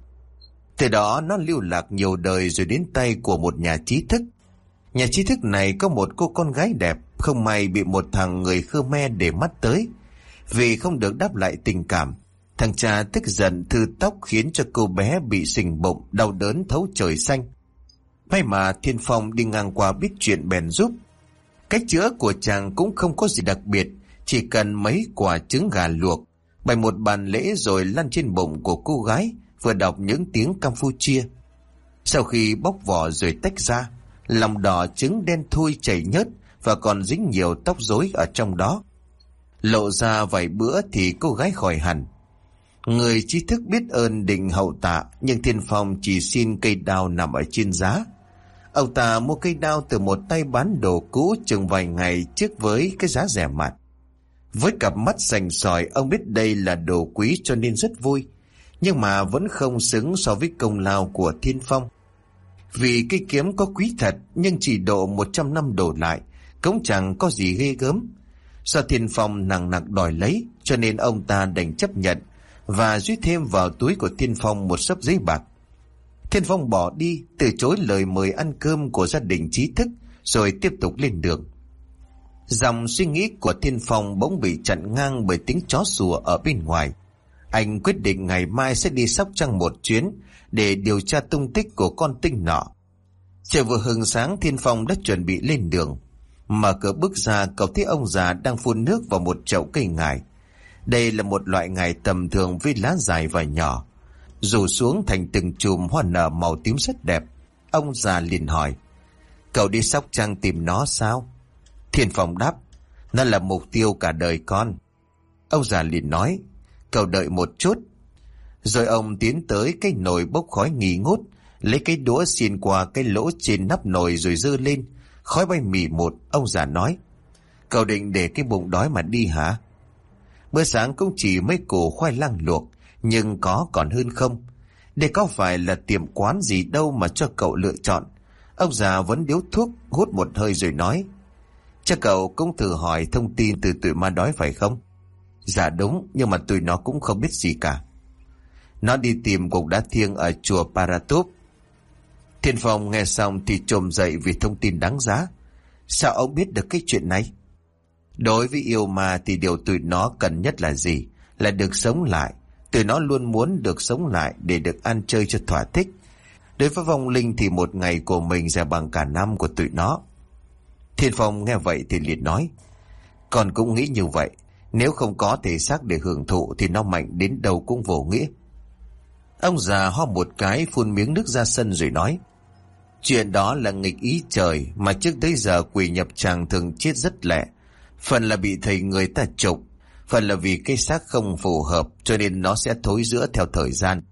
Từ đó nó lưu lạc nhiều đời rồi đến tay của một nhà trí thức. Nhà trí thức này có một cô con gái đẹp, không may bị một thằng người Khmer để mắt tới. Vì không được đáp lại tình cảm, thằng cha tức giận thư tóc khiến cho cô bé bị sình bụng, đau đớn thấu trời xanh. May mà Thiên Phong đi ngang qua biết chuyện bèn giúp. Cách chữa của chàng cũng không có gì đặc biệt, chỉ cần mấy quả trứng gà luộc, bày một bàn lễ rồi lăn trên bụng của cô gái, vừa đọc những tiếng Campuchia. Sau khi bóc vỏ rồi tách ra, lòng đỏ trứng đen thui chảy nhớt và còn dính nhiều tóc rối ở trong đó. Lộ ra vài bữa thì cô gái khỏi hẳn. Người trí thức biết ơn định hậu tạ, nhưng Thiên Phong chỉ xin cây đao nằm ở trên giá. Ông ta mua cây đao từ một tay bán đồ cũ chừng vài ngày trước với cái giá rẻ mạt. Với cặp mắt sành sỏi ông biết đây là đồ quý cho nên rất vui. Nhưng mà vẫn không xứng so với công lao của Thiên Phong. Vì cây kiếm có quý thật nhưng chỉ độ 100 năm đổ lại, cũng chẳng có gì ghê gớm. Do Thiên Phong nặng nặng đòi lấy cho nên ông ta đành chấp nhận và duy thêm vào túi của Thiên Phong một sấp giấy bạc. Thiên Phong bỏ đi, từ chối lời mời ăn cơm của gia đình trí thức rồi tiếp tục lên đường. Dòng suy nghĩ của Thiên Phong bỗng bị chặn ngang bởi tiếng chó sủa ở bên ngoài. Anh quyết định ngày mai sẽ đi Sóc Trăng một chuyến để điều tra tung tích của con tinh nọ. Trời vừa hừng sáng, Thiên Phong đã chuẩn bị lên đường. Mở cửa bước ra, cậu thấy ông già đang phun nước vào một chậu cây ngải. Đây là một loại ngải tầm thường với lá dài và nhỏ. Rủ xuống thành từng chùm hoa nở màu tím rất đẹp. Ông già liền hỏi. Cậu đi Sóc Trăng tìm nó sao? Thiên Phong đáp. Nó là mục tiêu cả đời con. Ông già liền nói. Cậu đợi một chút. Rồi ông tiến tới cái nồi bốc khói nghi ngút. Lấy cái đũa xiên qua cái lỗ trên nắp nồi rồi dơ lên. Khói bay mì một. Ông già nói. Cậu định để cái bụng đói mà đi hả? Bữa sáng cũng chỉ mấy củ khoai lang luộc. Nhưng có còn hơn không? Đây có phải là tiệm quán gì đâu mà cho cậu lựa chọn. Ông già vẫn điếu thuốc, hút một hơi rồi nói. Chắc cậu cũng thử hỏi thông tin từ tụi ma đói phải không? Dạ đúng, nhưng mà tụi nó cũng không biết gì cả. Nó đi tìm cục đá thiêng ở chùa Paratup. Thiên Phong nghe xong thì trồm dậy vì thông tin đáng giá. Sao ông biết được cái chuyện này? Đối với yêu ma thì điều tụi nó cần nhất là gì? Là được sống lại. Tụi nó luôn muốn được sống lại để được ăn chơi cho thỏa thích. Đối với vong linh thì một ngày của mình sẽ bằng cả năm của tụi nó. Thiên Phong nghe vậy thì liền nói. Còn cũng nghĩ như vậy. Nếu không có thể xác để hưởng thụ thì nó mạnh đến đâu cũng vô nghĩa. Ông già ho một cái phun miếng nước ra sân rồi nói. Chuyện đó là nghịch ý trời mà trước tới giờ quỷ nhập tràng thường chết rất lẹ. Phần là bị thầy người ta trục, phần là vì cây xác không phù hợp cho nên nó sẽ thối giữa theo thời gian.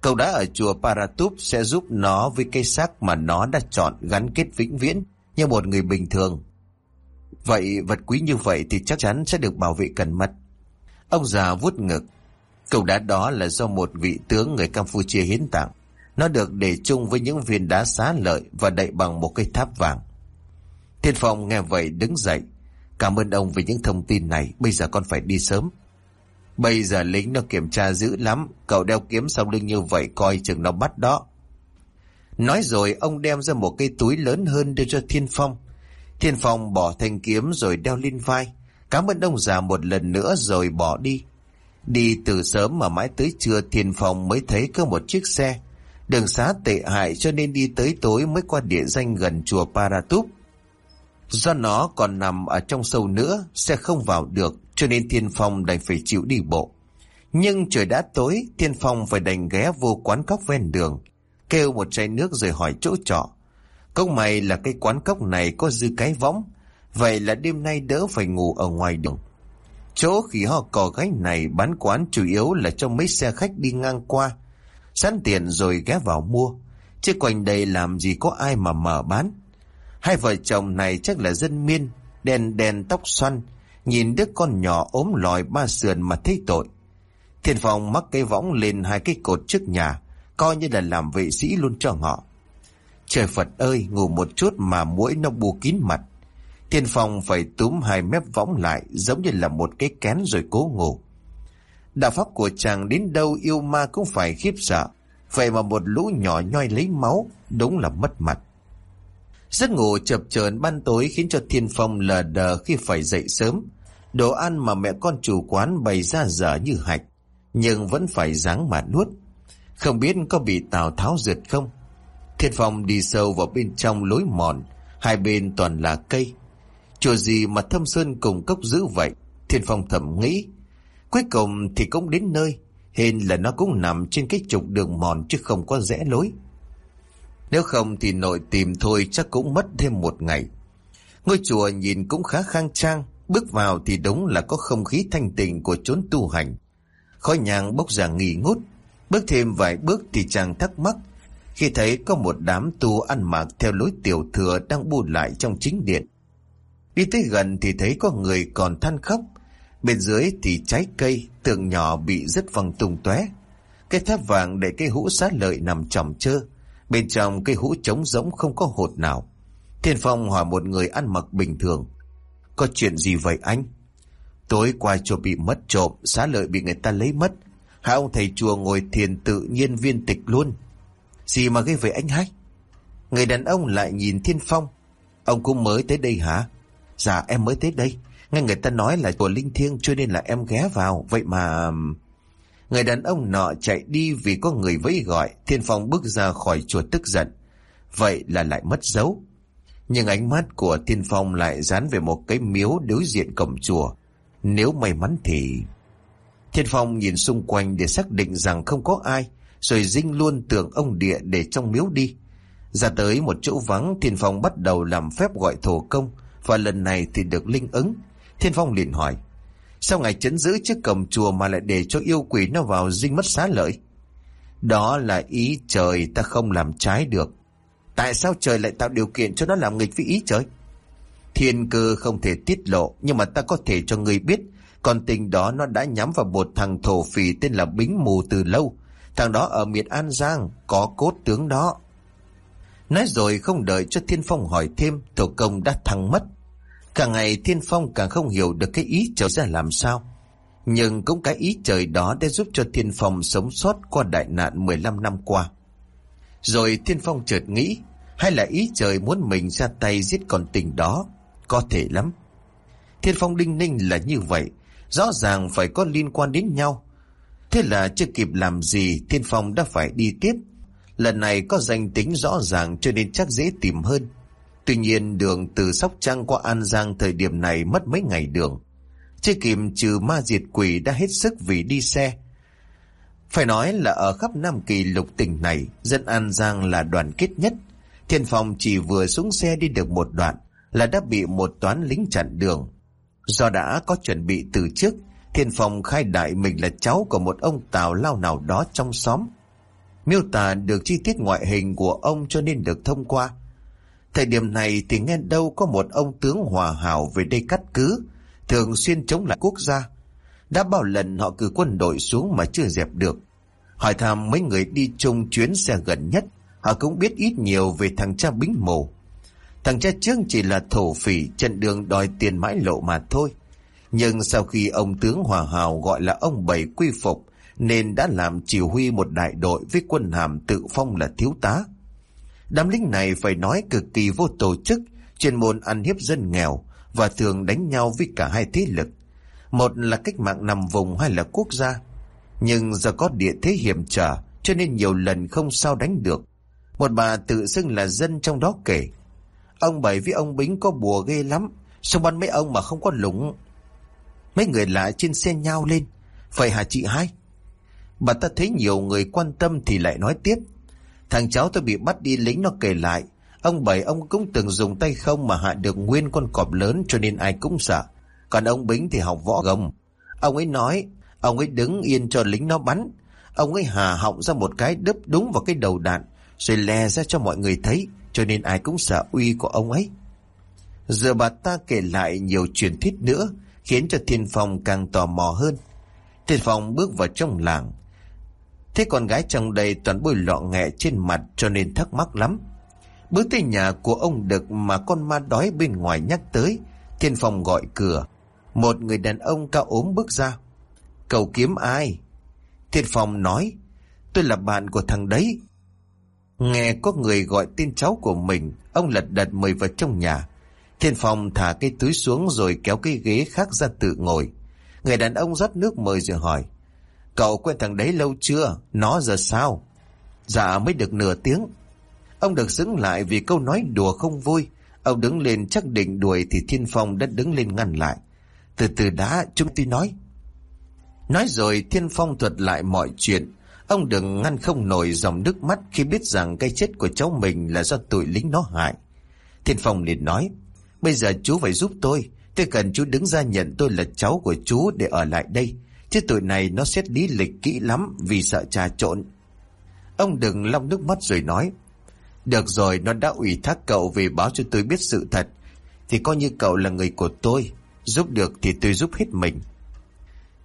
Cầu đá ở chùa Paratup sẽ giúp nó với cây xác mà nó đã chọn gắn kết vĩnh viễn như một người bình thường. Vậy vật quý như vậy thì chắc chắn sẽ được bảo vệ cẩn mật. Ông già vuốt ngực. Cầu đá đó là do một vị tướng người Campuchia hiến tặng. Nó được để chung với những viên đá xá lợi và đậy bằng một cây tháp vàng. Thiên Phong nghe vậy đứng dậy. Cảm ơn ông vì những thông tin này, bây giờ con phải đi sớm. Bây giờ lính nó kiểm tra dữ lắm, cậu đeo kiếm sau lưng như vậy coi chừng nó bắt đó. Nói rồi ông đem ra một cây túi lớn hơn đưa cho Thiên Phong. Thiên Phong bỏ thanh kiếm rồi đeo lên vai. Cảm ơn ông già một lần nữa rồi bỏ đi. Đi từ sớm mà mãi tới trưa Thiên Phong mới thấy có một chiếc xe. Đường xá tệ hại cho nên đi tới tối mới qua địa danh gần chùa Paratup. Do nó còn nằm ở trong sâu nữa, sẽ không vào được, cho nên Thiên Phong đành phải chịu đi bộ. Nhưng trời đã tối, Thiên Phong phải đành ghé vô quán cóc ven đường, kêu một chai nước rồi hỏi chỗ trọ. Công mày là cái quán cốc này có dư cái võng, vậy là đêm nay đỡ phải ngủ ở ngoài đường. Chỗ khi họ cò gái này bán quán chủ yếu là trong mấy xe khách đi ngang qua, sẵn tiền rồi ghé vào mua, chứ quanh đây làm gì có ai mà mở bán. Hai vợ chồng này chắc là dân miên, đèn đèn tóc xoăn, nhìn đứa con nhỏ ốm lòi ba sườn mà thấy tội. Thiên phòng mắc cái võng lên hai cái cột trước nhà, coi như là làm vệ sĩ luôn cho họ. Trời Phật ơi, ngủ một chút mà mũi nó bù kín mặt. Thiên Phong phải túm hai mép võng lại giống như là một cái kén rồi cố ngủ. Đạo pháp của chàng đến đâu yêu ma cũng phải khiếp sợ. Vậy mà một lũ nhỏ nhoi lấy máu, đúng là mất mặt. Giấc ngủ chập chờn ban tối khiến cho Thiên Phong lờ đờ khi phải dậy sớm. Đồ ăn mà mẹ con chủ quán bày ra dở như hạch, nhưng vẫn phải dáng mà nuốt. Không biết có bị Tào Tháo rượt không? Thiên Phong đi sâu vào bên trong lối mòn, hai bên toàn là cây. Chùa gì mà thâm sơn cùng cốc dữ vậy? Thiên Phong thầm nghĩ. Cuối cùng thì cũng đến nơi, hên là nó cũng nằm trên cái trục đường mòn chứ không có rẽ lối. Nếu không thì nội tìm thôi chắc cũng mất thêm một ngày. Ngôi chùa nhìn cũng khá khang trang, bước vào thì đúng là có không khí thanh tịnh của chốn tu hành. Khói nhang bốc ra nghi ngút, bước thêm vài bước thì chàng thắc mắc khi thấy có một đám tu ăn mặc theo lối tiểu thừa đang bu lại trong chính điện. Đi tới gần thì thấy có người còn than khóc, bên dưới thì trái cây, tường nhỏ bị rất văng tung tóe. Cái tháp vàng để cây hũ xá lợi nằm tròng trơ, bên trong cây hũ trống rỗng không có hột nào. Thiên Phong hỏi một người ăn mặc bình thường, có chuyện gì vậy anh? Tối qua chùa bị mất trộm, xá lợi bị người ta lấy mất. Hai ông thầy chùa ngồi thiền tự nhiên viên tịch luôn. Gì mà gây về anh hách? Người đàn ông lại nhìn Thiên Phong. Ông cũng mới tới đây hả? Dạ em mới tới đây. Nghe người ta nói là chùa linh thiêng cho nên là em ghé vào. Vậy mà... Người đàn ông nọ chạy đi vì có người vẫy gọi. Thiên Phong bước ra khỏi chùa tức giận. Vậy là lại mất dấu. Nhưng ánh mắt của Thiên Phong lại dán về một cái miếu đối diện cổng chùa. Nếu may mắn thì... Thiên Phong nhìn xung quanh để xác định rằng không có ai, rồi dinh luôn tượng ông địa để trong miếu đi. Ra tới một chỗ vắng, Thiên Phong bắt đầu làm phép gọi thổ công, và lần này thì được linh ứng. Thiên Phong liền hỏi, sao ngài chấn giữ chiếc cầm chùa mà lại để cho yêu quỷ nó vào dinh mất xá lợi? Đó là ý trời ta không làm trái được. Tại sao trời lại tạo điều kiện cho nó làm nghịch với ý trời? Thiên cơ không thể tiết lộ, nhưng mà ta có thể cho người biết, còn tình đó nó đã nhắm vào một thằng thổ phỉ tên là Bính Mù từ lâu. Thằng đó ở miệt An Giang, có cốt tướng đó. Nói rồi không đợi cho Thiên Phong hỏi thêm, thổ công đã thăng mất. Càng ngày Thiên Phong càng không hiểu được cái ý trời ra làm sao. Nhưng cũng cái ý trời đó đã giúp cho Thiên Phong sống sót qua đại nạn 15 năm qua. Rồi Thiên Phong chợt nghĩ, hay là ý trời muốn mình ra tay giết con tình đó? Có thể lắm. Thiên Phong đinh ninh là như vậy, rõ ràng phải có liên quan đến nhau. Thế là chưa kịp làm gì, Thiên Phong đã phải đi tiếp. Lần này có danh tính rõ ràng cho nên chắc dễ tìm hơn. Tuy nhiên đường từ Sóc Trăng qua An Giang thời điểm này mất mấy ngày đường. Chưa kịp trừ ma diệt quỷ đã hết sức vì đi xe. Phải nói là ở khắp Nam Kỳ lục tỉnh này, dân An Giang là đoàn kết nhất. Thiên Phong chỉ vừa xuống xe đi được một đoạn là đã bị một toán lính chặn đường. Do đã có chuẩn bị từ trước, Thiên Phong khai đại mình là cháu của một ông Tào lao nào đó trong xóm. Miêu tả được chi tiết ngoại hình của ông cho nên được thông qua. Thời điểm này thì nghe đâu có một ông tướng hòa hảo về đây cắt cứ, thường xuyên chống lại quốc gia. Đã bao lần họ cử quân đội xuống mà chưa dẹp được. Hỏi thăm mấy người đi chung chuyến xe gần nhất, họ cũng biết ít nhiều về thằng cha bính mồ. Thằng cha Trương chỉ là thổ phỉ trận đường đòi tiền mãi lộ mà thôi. Nhưng sau khi ông tướng Hòa Hào gọi là ông Bảy quy phục, nên đã làm chỉ huy một đại đội với quân hàm tự phong là thiếu tá. Đám lính này phải nói cực kỳ vô tổ chức, chuyên môn ăn hiếp dân nghèo và thường đánh nhau với cả hai thế lực. Một là cách mạng nằm vùng hay là quốc gia. Nhưng do có địa thế hiểm trở cho nên nhiều lần không sao đánh được. Một bà tự xưng là dân trong đó kể. Ông Bảy với ông Bính có bùa ghê lắm, sao bắn mấy ông mà không có lũng. Mấy người lại trên xe nhau lên. Vậy hả chị hai? Bà ta thấy nhiều người quan tâm thì lại nói tiếp. Thằng cháu tôi bị bắt đi lính nó kể lại. Ông Bảy ông cũng từng dùng tay không mà hạ được nguyên con cọp lớn cho nên ai cũng sợ. Còn ông Bính thì học võ gồng. Ông ấy nói, ông ấy đứng yên cho lính nó bắn. Ông ấy hà họng ra một cái đớp đúng vào cái đầu đạn, rồi lè ra cho mọi người thấy, cho nên ai cũng sợ uy của ông ấy. Giờ bà ta kể lại nhiều truyền thuyết nữa, khiến cho Thiên Phong càng tò mò hơn. Thiên Phong bước vào trong làng. Thế con gái trong đây toàn bôi lọ nghẹ trên mặt cho nên thắc mắc lắm. Bước tới nhà của ông Đực mà con ma đói bên ngoài nhắc tới, Thiên Phong gọi cửa. Một người đàn ông cao ốm bước ra. Cầu kiếm ai? Thiên Phong nói, tôi là bạn của thằng đấy. Nghe có người gọi tên cháu của mình, ông lật đật mời vào trong nhà. Thiên Phong thả cái túi xuống rồi kéo cái ghế khác ra tự ngồi. Người đàn ông rót nước mời rồi hỏi. Cậu quen thằng đấy lâu chưa? Nó giờ sao? Dạ mới được nửa tiếng. Ông được xứng lại vì câu nói đùa không vui. Ông đứng lên chắc định đuổi thì Thiên Phong đã đứng lên ngăn lại. Từ từ đã, chúng tôi nói. Nói rồi Thiên Phong thuật lại mọi chuyện. Ông đừng ngăn không nổi dòng nước mắt khi biết rằng cái chết của cháu mình là do tụi lính nó hại. Thiên Phong liền nói. Bây giờ chú phải giúp tôi. Tôi cần chú đứng ra nhận tôi là cháu của chú để ở lại đây. Chứ tụi này nó xét lý lịch kỹ lắm vì sợ trà trộn. Ông đừng long nước mắt rồi nói. Được rồi, nó đã ủy thác cậu về báo cho tôi biết sự thật. Thì coi như cậu là người của tôi. Giúp được thì tôi giúp hết mình.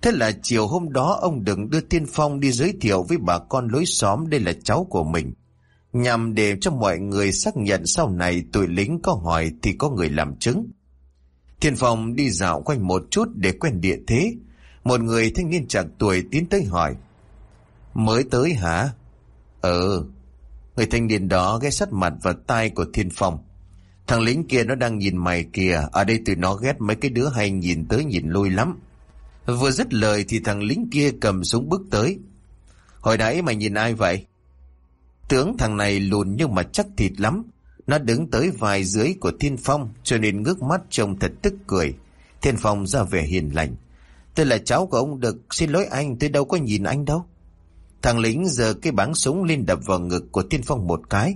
Thế là chiều hôm đó ông đừng đưa Tiên Phong đi giới thiệu với bà con lối xóm đây là cháu của mình nhằm để cho mọi người xác nhận sau này tuổi lính có hỏi thì có người làm chứng. Thiên Phong đi dạo quanh một chút để quen địa thế. Một người thanh niên chạc tuổi tiến tới hỏi. Mới tới hả? Ừ. Người thanh niên đó ghé sát mặt vào tai của Thiên Phong. Thằng lính kia nó đang nhìn mày kìa, ở đây tụi nó ghét mấy cái đứa hay nhìn tới nhìn lui lắm. Vừa dứt lời thì thằng lính kia cầm súng bước tới. Hồi nãy mày nhìn ai vậy? Tướng thằng này lùn nhưng mà chắc thịt lắm. Nó đứng tới vài dưới của Thiên Phong cho nên ngước mắt trông thật tức cười. Thiên Phong ra vẻ hiền lành. Tôi là cháu của ông Đực, xin lỗi anh, tôi đâu có nhìn anh đâu. Thằng lính giơ cái báng súng lên đập vào ngực của Thiên Phong một cái.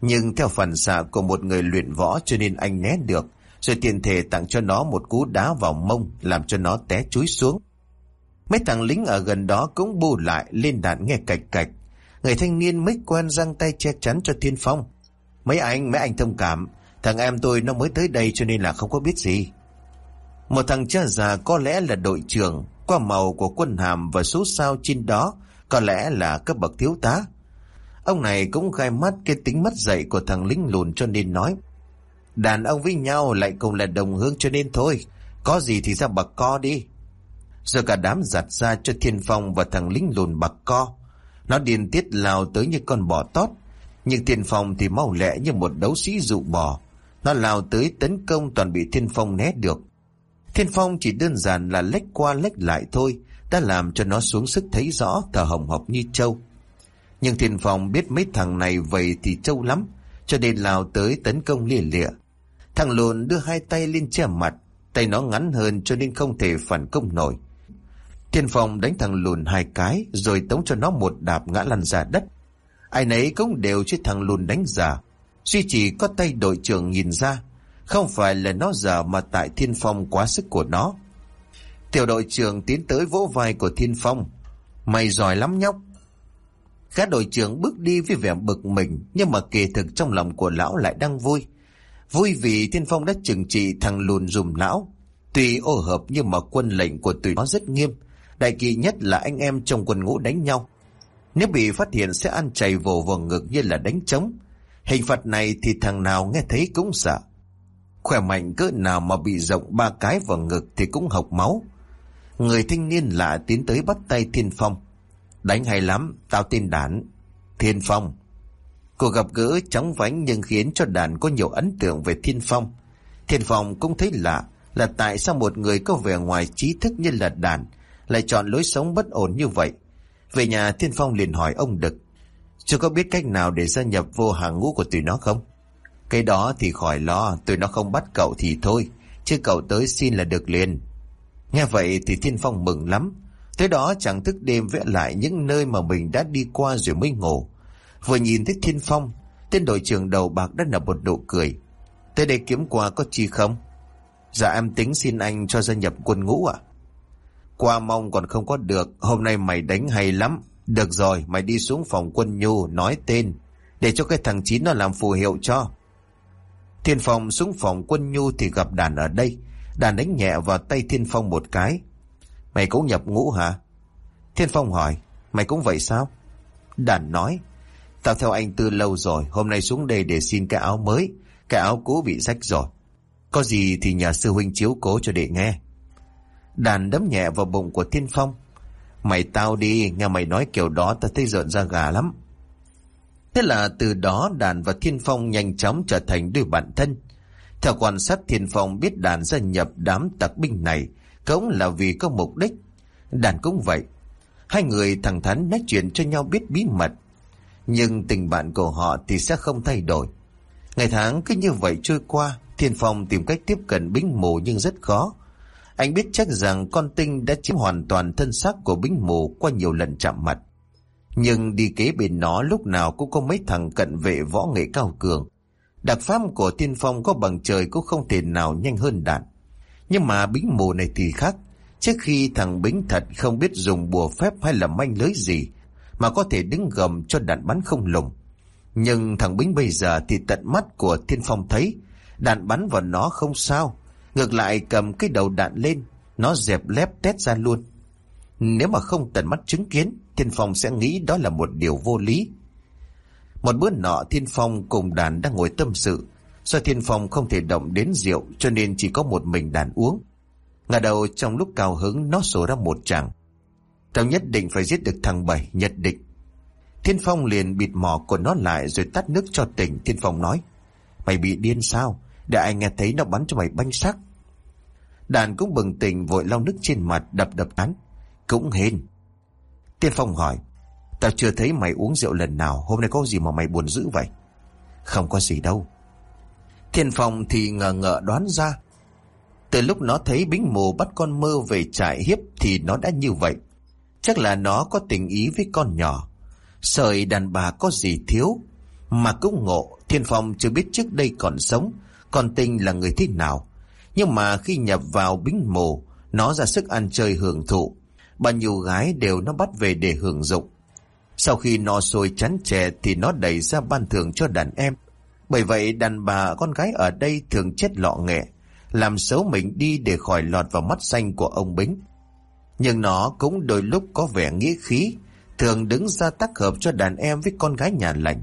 Nhưng theo phản xạ của một người luyện võ cho nên anh né được. Rồi tiền thể tặng cho nó một cú đá vào mông làm cho nó té chúi xuống. Mấy thằng lính ở gần đó cũng bù lại lên đạn nghe cạch cạch. Người thanh niên mới quen răng tay che chắn cho Thiên Phong. Mấy anh, mấy anh thông cảm. Thằng em tôi nó mới tới đây cho nên là không có biết gì. Một thằng cha già có lẽ là đội trưởng, qua màu của quân hàm và số sao trên đó có lẽ là cấp bậc thiếu tá. Ông này cũng gai mắt cái tính mất dạy của thằng lính lùn cho nên nói. Đàn ông với nhau lại cùng là đồng hương cho nên thôi. Có gì thì ra bạc co đi. Rồi cả đám giặt ra cho Thiên Phong và thằng lính lùn bạc co. Nó điên tiết lao tới như con bò tót. Nhưng Thiên Phong thì mau lẹ như một đấu sĩ dụ bò. Nó lao tới tấn công toàn bị Thiên Phong né được. Thiên Phong chỉ đơn giản là lách qua lách lại thôi, đã làm cho nó xuống sức thấy rõ thở hồng hộc như trâu. Nhưng Thiên Phong biết mấy thằng này vậy thì trâu lắm, cho nên lao tới tấn công lìa lịa. Thằng lùn đưa hai tay lên che mặt, tay nó ngắn hơn cho nên không thể phản công nổi. Thiên Phong đánh thằng lùn hai cái rồi tống cho nó một đạp ngã lăn ra đất. Ai nấy cũng đều cho thằng lùn đánh giả. Duy chỉ có tay đội trưởng nhìn ra không phải là nó giả mà tại Thiên Phong quá sức của nó. Tiểu đội trưởng tiến tới vỗ vai của Thiên Phong. Mày giỏi lắm nhóc. Các đội trưởng bước đi với vẻ bực mình nhưng mà kỳ thực trong lòng của lão lại đang vui. Vui vì Thiên Phong đã trừng trị thằng lùn dùm lão. Tuy ô hợp nhưng mà quân lệnh của tụi nó rất nghiêm. Đại kỳ nhất là anh em trong quân ngũ đánh nhau. Nếu bị phát hiện sẽ ăn chày vồ vào ngực như là đánh trống. Hình phạt này thì thằng nào nghe thấy cũng sợ. Khỏe mạnh cỡ nào mà bị rộng ba cái vào ngực thì cũng hộc máu. Người thanh niên lạ tiến tới bắt tay Thiên Phong. Đánh hay lắm, tao tin đản. Thiên Phong. Cuộc gặp gỡ chóng vánh nhưng khiến cho đàn có nhiều ấn tượng về Thiên Phong. Thiên Phong cũng thấy lạ là tại sao một người có vẻ ngoài trí thức như là đàn lại chọn lối sống bất ổn như vậy. Về nhà Thiên Phong liền hỏi ông Đực. Chưa có biết cách nào để gia nhập vô hàng ngũ của tụi nó không? Cái đó thì khỏi lo, tụi nó không bắt cậu thì thôi, chứ cậu tới xin là được liền. Nghe vậy thì Thiên Phong mừng lắm. Tới đó chẳng thức đêm vẽ lại những nơi mà mình đã đi qua rồi mới ngủ. Vừa nhìn thấy Thiên Phong, tên đội trưởng đầu bạc đã nở một nụ cười. Tới đây kiếm quà có chi không? Dạ em tính xin anh cho gia nhập quân ngũ ạ. Qua mong còn không có được, hôm nay mày đánh hay lắm. Được rồi, mày đi xuống phòng quân nhu, nói tên, để cho cái thằng Chín nó làm phù hiệu cho. Thiên Phong xuống phòng quân nhu thì gặp đàn ở đây. Đàn đánh nhẹ vào tay Thiên Phong một cái. Mày cũng nhập ngũ hả? Thiên Phong hỏi. Mày cũng vậy sao? Đàn nói. Tao theo anh từ lâu rồi. Hôm nay xuống đây để xin cái áo mới. Cái áo cũ bị rách rồi. Có gì thì nhà sư huynh chiếu cố cho đệ nghe. Đàn đấm nhẹ vào bụng của Thiên Phong. Mày tao đi, nghe mày nói kiểu đó tao thấy rợn ra gà lắm. Thế là từ đó Đàn và Thiên Phong nhanh chóng trở thành đôi bạn thân. Theo quan sát Thiên Phong biết Đàn gia nhập đám tặc binh này cũng là vì có mục đích. Đàn cũng vậy. Hai người thẳng thắn nói chuyện cho nhau biết bí mật. Nhưng tình bạn của họ thì sẽ không thay đổi. Ngày tháng cứ như vậy trôi qua, Thiên Phong tìm cách tiếp cận Bính Mù nhưng rất khó. Anh biết chắc rằng con tinh đã chiếm hoàn toàn thân xác của Bính Mù qua nhiều lần chạm mặt. Nhưng đi kế bên nó lúc nào cũng có mấy thằng cận vệ võ nghệ cao cường. Đặc pháp của Thiên phong có bằng trời cũng không thể nào nhanh hơn đạn. Nhưng mà bính mù này thì khác. Trước khi thằng bính thật không biết dùng bùa phép hay là manh lưới gì, mà có thể đứng gầm cho đạn bắn không lùng. Nhưng thằng bính bây giờ thì tận mắt của thiên phong thấy, đạn bắn vào nó không sao. Ngược lại cầm cái đầu đạn lên, nó dẹp lép tét ra luôn. Nếu mà không tận mắt chứng kiến, Thiên Phong sẽ nghĩ đó là một điều vô lý. Một bữa nọ Thiên Phong cùng đàn đang ngồi tâm sự. Do Thiên Phong không thể động đến rượu cho nên chỉ có một mình đàn uống. Ngả đầu trong lúc cao hứng nó sổ ra một chàng. Tao nhất định phải giết được thằng Bảy, nhất định. Thiên Phong liền bịt mỏ của nó lại rồi tắt nước cho tỉnh. Thiên Phong nói, mày bị điên sao? Để ai nghe thấy nó bắn cho mày banh sắc Đàn cũng bừng tỉnh vội lau nước trên mặt đập đập án Cũng hên Thiên Phong hỏi Tao chưa thấy mày uống rượu lần nào Hôm nay có gì mà mày buồn dữ vậy Không có gì đâu Thiên Phong thì ngờ ngợ đoán ra Từ lúc nó thấy bính mù bắt con mơ về trại hiếp Thì nó đã như vậy Chắc là nó có tình ý với con nhỏ. Sợi đàn bà có gì thiếu? Mà cũng ngộ Thiên Phong chưa biết trước đây còn sống Còn tinh là người thế nào. Nhưng mà khi nhập vào bính mồ, Nó ra sức ăn chơi hưởng thụ. Bao nhiêu gái đều nó bắt về để hưởng dụng. Sau khi no sôi chán chè Thì nó đẩy ra ban thưởng cho đàn em. Bởi vậy đàn bà con gái ở đây thường chết lọ nghẹ Làm xấu mình đi để khỏi lọt vào mắt xanh của ông Bính. Nhưng nó cũng đôi lúc có vẻ nghĩa khí Thường đứng ra tác hợp cho đàn em với con gái nhà lành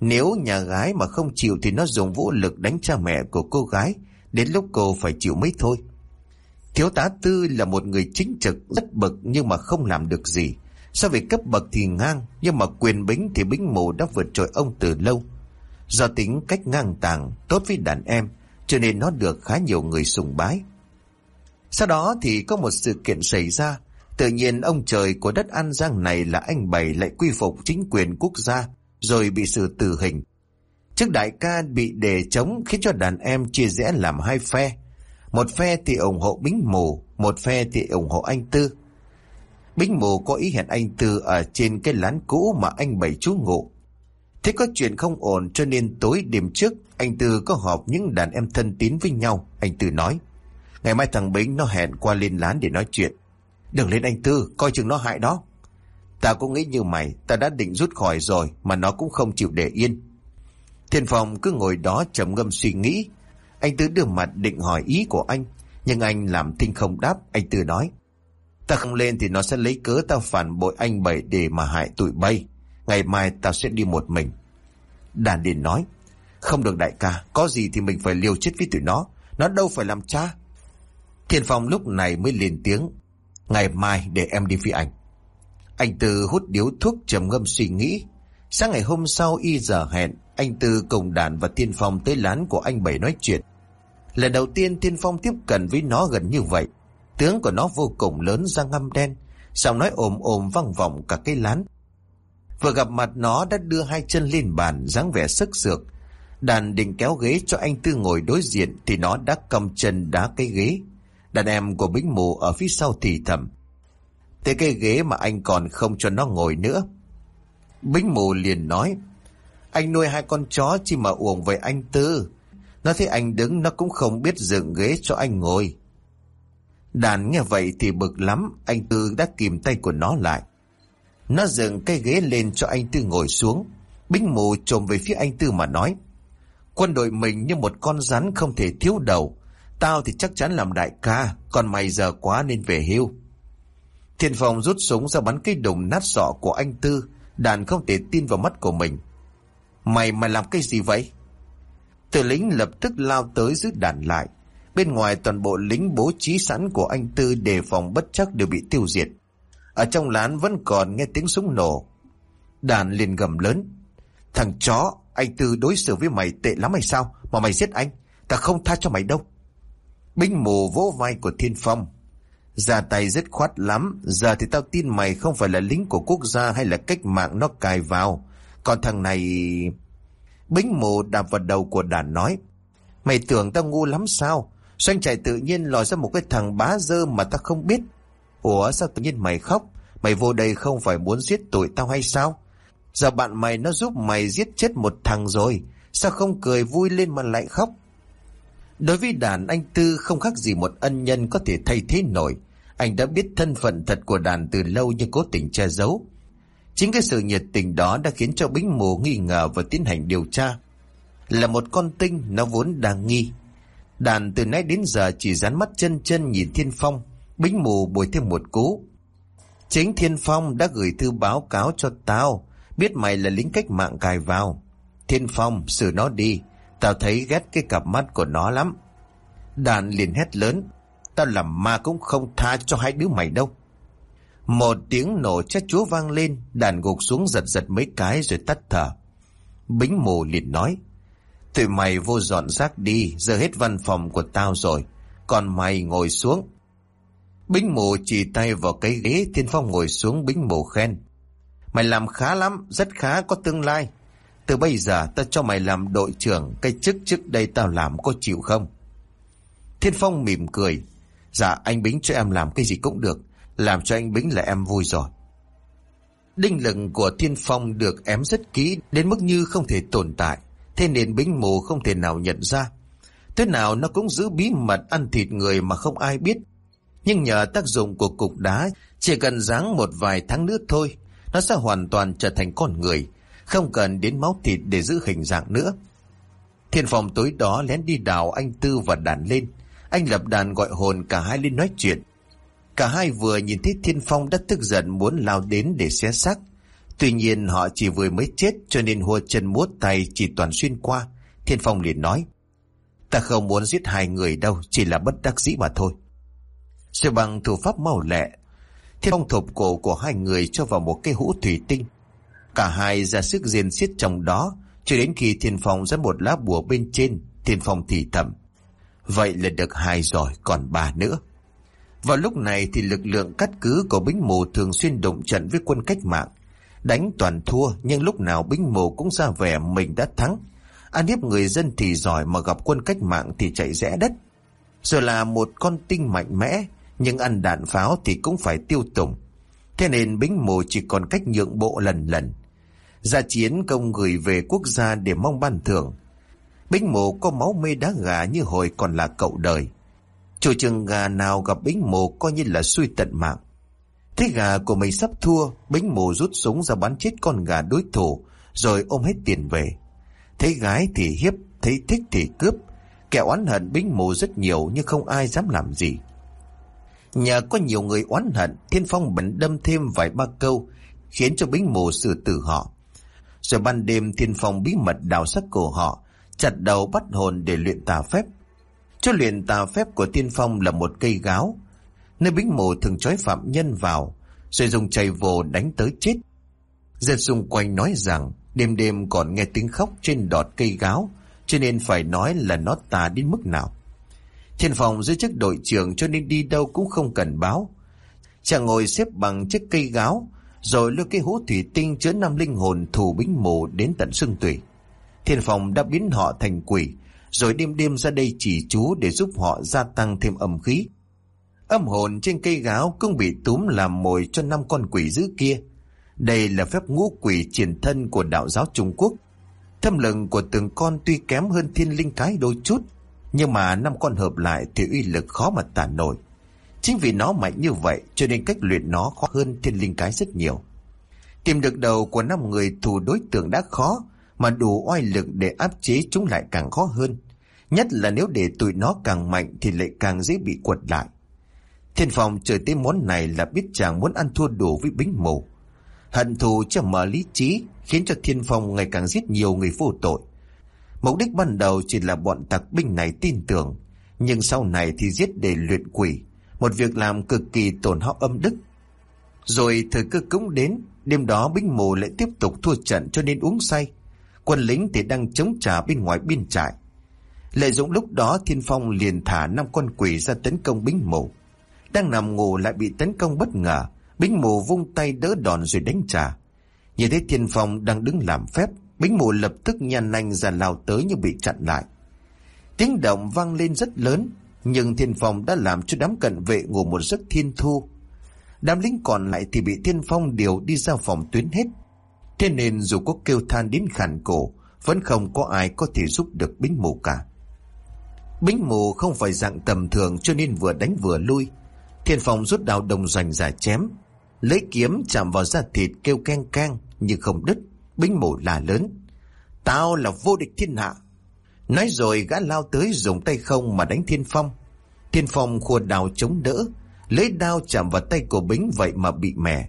Nếu nhà gái mà không chịu Thì nó dùng vũ lực đánh cha mẹ của cô gái Đến lúc cô phải chịu mấy thôi Thiếu tá Tư là một người chính trực rất bậc nhưng mà không làm được gì. So về cấp bậc thì ngang, nhưng mà quyền bính thì bính mù đã vượt trội ông từ lâu. Do tính cách ngang tàng, tốt với đàn em, cho nên nó được khá nhiều người sùng bái. Sau đó thì có một sự kiện xảy ra, tự nhiên ông trời của đất An Giang này là anh Bảy lại quy phục chính quyền quốc gia, rồi bị xử tử hình. Trước đại ca bị đề chống khiến cho đàn em chia rẽ làm hai phe, một phe thì ủng hộ Bính Mù, một phe thì ủng hộ anh Tư. Bính Mù có ý hẹn anh Tư ở trên cái lán cũ mà anh Bảy trú ngụ. Thế có chuyện không ổn cho nên tối đêm trước anh Tư có họp những đàn em thân tín với nhau. Anh Tư nói, ngày mai thằng Bính nó hẹn qua lên lán để nói chuyện. Đừng lên anh Tư, coi chừng nó hại đó. Ta cũng nghĩ như mày, ta đã định rút khỏi rồi mà nó cũng không chịu để yên. Thiên Phong cứ ngồi đó trầm ngâm suy nghĩ, anh Tư đưa mặt định hỏi ý của anh, nhưng anh làm thinh không đáp, anh Tư nói. Ta không lên thì nó sẽ lấy cớ ta phản bội anh Bảy để mà hại tụi bay. Ngày mai ta sẽ đi một mình. Đàn điền nói, không được đại ca, có gì thì mình phải liều chết với tụi nó, nó đâu phải làm cha. Thiên Phong lúc này mới lên tiếng, ngày mai để em đi với anh. Anh Tư hút điếu thuốc trầm ngâm suy nghĩ. Sáng ngày hôm sau y giờ hẹn, anh Tư cùng đàn và Thiên Phong tới lán của anh Bảy nói chuyện. Lần đầu tiên Thiên Phong tiếp cận với nó gần như vậy. Tướng của nó vô cùng lớn da ngăm đen, giọng nói ồm ồm văng vọng cả cái lán. Vừa gặp mặt nó đã đưa hai chân lên bàn, dáng vẻ sức sược. Đàn định kéo ghế cho anh Tư ngồi đối diện thì nó đã cầm chân đá cái ghế. Đàn em của Bính Mù ở phía sau thì thầm. Thế cái ghế mà anh còn không cho nó ngồi nữa. Bính Mù liền nói. Anh nuôi hai con chó chỉ mà uổng với anh Tư. Nó thấy anh đứng nó cũng không biết dựng ghế cho anh ngồi. Đàn nghe vậy thì bực lắm, anh Tư đã kìm tay của nó lại. Nó dựng cái ghế lên cho anh Tư ngồi xuống. Bính mù trồm về phía anh Tư mà nói. Quân đội mình như một con rắn không thể thiếu đầu. Tao thì chắc chắn làm đại ca, còn mày giờ quá nên về hưu. Thiên Phong rút súng ra bắn cái đùng nát sọ của anh Tư. Đàn không thể tin vào mắt của mình. Mày mà làm cái gì vậy? Tử lính lập tức lao tới giữ đàn lại. Bên ngoài toàn bộ lính bố trí sẵn của anh Tư đề phòng bất chắc đều bị tiêu diệt. Ở trong lán vẫn còn nghe tiếng súng nổ. Đàn liền gầm lớn. Thằng chó, anh Tư đối xử với mày tệ lắm hay sao? Mà mày giết anh, ta không tha cho mày đâu. Binh mù vỗ vai của Thiên Phong. Ra tay rất khoát lắm, giờ thì tao tin mày không phải là lính của quốc gia hay là cách mạng nó cài vào. Còn thằng này... Bính mù đạp vào đầu của đàn nói. Mày tưởng tao ngu lắm sao? Xoanh chạy tự nhiên lòi ra một cái thằng bá dơ mà tao không biết. Ủa sao tự nhiên mày khóc? Mày vô đây không phải muốn giết tụi tao hay sao? Giờ bạn mày nó giúp mày giết chết một thằng rồi. Sao không cười vui lên mà lại khóc? Đối với đàn anh Tư không khác gì một ân nhân có thể thay thế nổi. Anh đã biết thân phận thật của đàn từ lâu nhưng cố tình che giấu. Chính cái sự nhiệt tình đó đã khiến cho Bính Mù nghi ngờ và tiến hành điều tra. Là một con tinh nó vốn đang nghi. Đàn từ nãy đến giờ chỉ dán mắt chân chân nhìn Thiên Phong, Bính Mù bồi thêm một cú. Chính Thiên Phong đã gửi thư báo cáo cho tao, biết mày là lính cách mạng cài vào. Thiên Phong, xử nó đi, tao thấy ghét cái cặp mắt của nó lắm. Đàn liền hét lớn, tao làm ma cũng không tha cho hai đứa mày đâu. Một tiếng nổ chết chúa vang lên, đàn gục xuống giật giật mấy cái rồi tắt thở. Bính mù liền nói, Tụi mày vô dọn rác đi, giờ hết văn phòng của tao rồi. Còn mày ngồi xuống. Bính mù chỉ tay vào cái ghế, Thiên Phong ngồi xuống bính mù khen. Mày làm khá lắm, rất khá có tương lai. Từ bây giờ ta cho mày làm đội trưởng, cái chức trước đây tao làm có chịu không? Thiên Phong mỉm cười. Dạ anh Bính cho em làm cái gì cũng được, làm cho anh Bính là em vui rồi. Đinh lực của Thiên Phong được ém rất kỹ đến mức như không thể tồn tại. Thế nên Bính mù không thể nào nhận ra. Thế nào nó cũng giữ bí mật ăn thịt người mà không ai biết. Nhưng nhờ tác dụng của cục đá, chỉ cần ráng một vài tháng nữa thôi, nó sẽ hoàn toàn trở thành con người, không cần đến máu thịt để giữ hình dạng nữa. Thiên phòng tối đó lén đi đào anh Tư và đàn lên. Anh lập đàn gọi hồn cả hai lên nói chuyện. Cả hai vừa nhìn thấy Thiên Phong đã tức giận muốn lao đến để xé xác. Tuy nhiên họ chỉ vừa mới chết cho nên hùa chân múa tay chỉ toàn xuyên qua. Thiên Phong liền nói. Ta không muốn giết hai người đâu, chỉ là bất đắc dĩ mà thôi. Rồi bằng thủ pháp mau lẹ, Thiên Phong thộp cổ của hai người cho vào một cái hũ thủy tinh. Cả hai ra sức riêng xiết trong đó, cho đến khi Thiên Phong ra một lá bùa bên trên, Thiên Phong thì thầm. Vậy là được hai rồi, còn ba nữa. Vào lúc này thì lực lượng cắt cứ của Bính Mù thường xuyên động trận với quân cách mạng. Đánh toàn thua nhưng lúc nào Bính Mù cũng ra vẻ mình đã thắng. Ăn hiếp người dân thì giỏi mà gặp quân cách mạng thì chạy rẽ đất. Rồi là một con tinh mạnh mẽ nhưng ăn đạn pháo thì cũng phải tiêu tùng. Thế nên Bính Mù chỉ còn cách nhượng bộ lần lần. Ra chiến công gửi về quốc gia để mong ban thưởng. Bính mộ có máu mê đá gà như hồi còn là cậu đời. Chủ trường gà nào gặp Bính mộ coi như là suy tận mạng. Thế gà của mình sắp thua, Bính mộ rút súng ra bắn chết con gà đối thủ, rồi ôm hết tiền về. Thấy gái thì hiếp, thấy thích thì cướp. Kẻ oán hận Bính mộ rất nhiều nhưng không ai dám làm gì. Nhờ có nhiều người oán hận, Thiên Phong bẩn đâm thêm vài ba câu, khiến cho Bính mộ xử tử họ. Rồi ban đêm Thiên Phong bí mật đào sắc cổ họ, chặt đầu bắt hồn để luyện tà phép. Cho luyện tà phép của Thiên Phong là một cây gáo, nơi Bính mộ thường trói phạm nhân vào, rồi dùng chày vồ đánh tới chết. Dân xung quanh nói rằng đêm đêm còn nghe tiếng khóc trên đọt cây gáo, cho nên phải nói là nó tà đến mức nào. thiên phòng dưới chức đội trưởng cho nên đi đâu cũng không cần báo. Chàng ngồi xếp bằng chiếc cây gáo, rồi lôi cái hũ thủy tinh chứa năm linh hồn thù bính mù đến tận xương tủy. Thiên phòng đã biến họ thành quỷ, rồi đêm đêm ra đây chỉ chú để giúp họ gia tăng thêm âm khí. Âm hồn trên cây gáo cũng bị túm làm mồi cho năm con quỷ dữ kia. Đây là phép ngũ quỷ triển thân của đạo giáo Trung Quốc. Thâm lực của từng con tuy kém hơn thiên linh cái đôi chút, nhưng mà năm con hợp lại thì uy lực khó mà tả nổi. Chính vì nó mạnh như vậy cho nên cách luyện nó khó hơn thiên linh cái rất nhiều. Tìm được đầu của năm người thù đối tượng đã khó, mà đủ oai lực để áp chế chúng lại càng khó hơn. Nhất là nếu để tụi nó càng mạnh thì lại càng dễ bị quật lại. Thiên phòng trời tới món này là biết chàng muốn ăn thua đủ với bính mù. Hận thù cho mở lý trí khiến cho thiên phong ngày càng giết nhiều người vô tội. Mục đích ban đầu chỉ là bọn tặc binh này tin tưởng, nhưng sau này thì giết để luyện quỷ, một việc làm cực kỳ tổn hao âm đức. Rồi thời cơ cũng đến, đêm đó binh mù lại tiếp tục thua trận cho nên uống say. Quân lính thì đang chống trả bên ngoài biên trại. Lợi dụng lúc đó Thiên Phong liền thả năm con quỷ ra tấn công bính mù. Đang nằm ngủ lại bị tấn công bất ngờ, bính mù vung tay đỡ đòn rồi đánh trả. Nhìn thấy Thiên Phong đang đứng làm phép, Bính mù lập tức nhàn nanh ra lao tới như bị chặn lại. Tiếng động vang lên rất lớn, nhưng thiên phong đã làm cho đám cận vệ ngủ một giấc thiên thu. Đám lính còn lại thì bị thiên phong điều đi ra phòng tuyến hết. Thế nên dù có kêu than đến khản cổ, vẫn không có ai có thể giúp được bính mù cả. Bính mù không phải dạng tầm thường cho nên vừa đánh vừa lui. Thiên phong rút đào đồng giành giả chém, lấy kiếm chạm vào da thịt kêu keng keng nhưng không đứt. Bính mù là lớn. Tao là vô địch thiên hạ. Nói rồi gã lao tới dùng tay không mà đánh thiên phong. Thiên phong khua đào chống đỡ, lấy đao chạm vào tay của Bính vậy mà bị mẻ.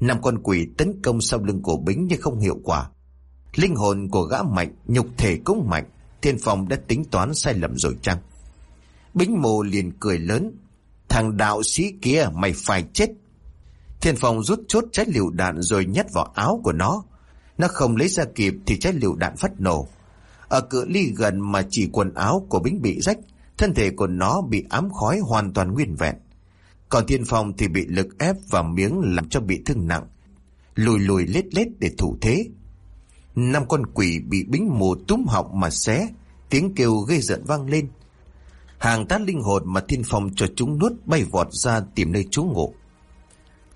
Năm con quỷ tấn công sau lưng của Bính nhưng không hiệu quả. Linh hồn của gã mạnh, nhục thể cũng mạnh. Thiên phong đã tính toán sai lầm rồi chăng? Bính mồ liền cười lớn. Thằng đạo sĩ kia mày phải chết. Thiên phong rút chốt trái liều đạn rồi nhét vào áo của nó. Nó không lấy ra kịp thì trái liều đạn phát nổ. Ở cự ly gần mà chỉ quần áo của Bính bị rách, thân thể của nó bị ám khói hoàn toàn nguyên vẹn. Còn Thiên Phong thì bị lực ép và miếng làm cho bị thương nặng, lùi lùi lết lết để thủ thế. Năm con quỷ bị bính mù túm họng mà xé, tiếng kêu gây giận vang lên. Hàng tát linh hồn mà Thiên Phong cho chúng nuốt bay vọt ra tìm nơi trú ngụ.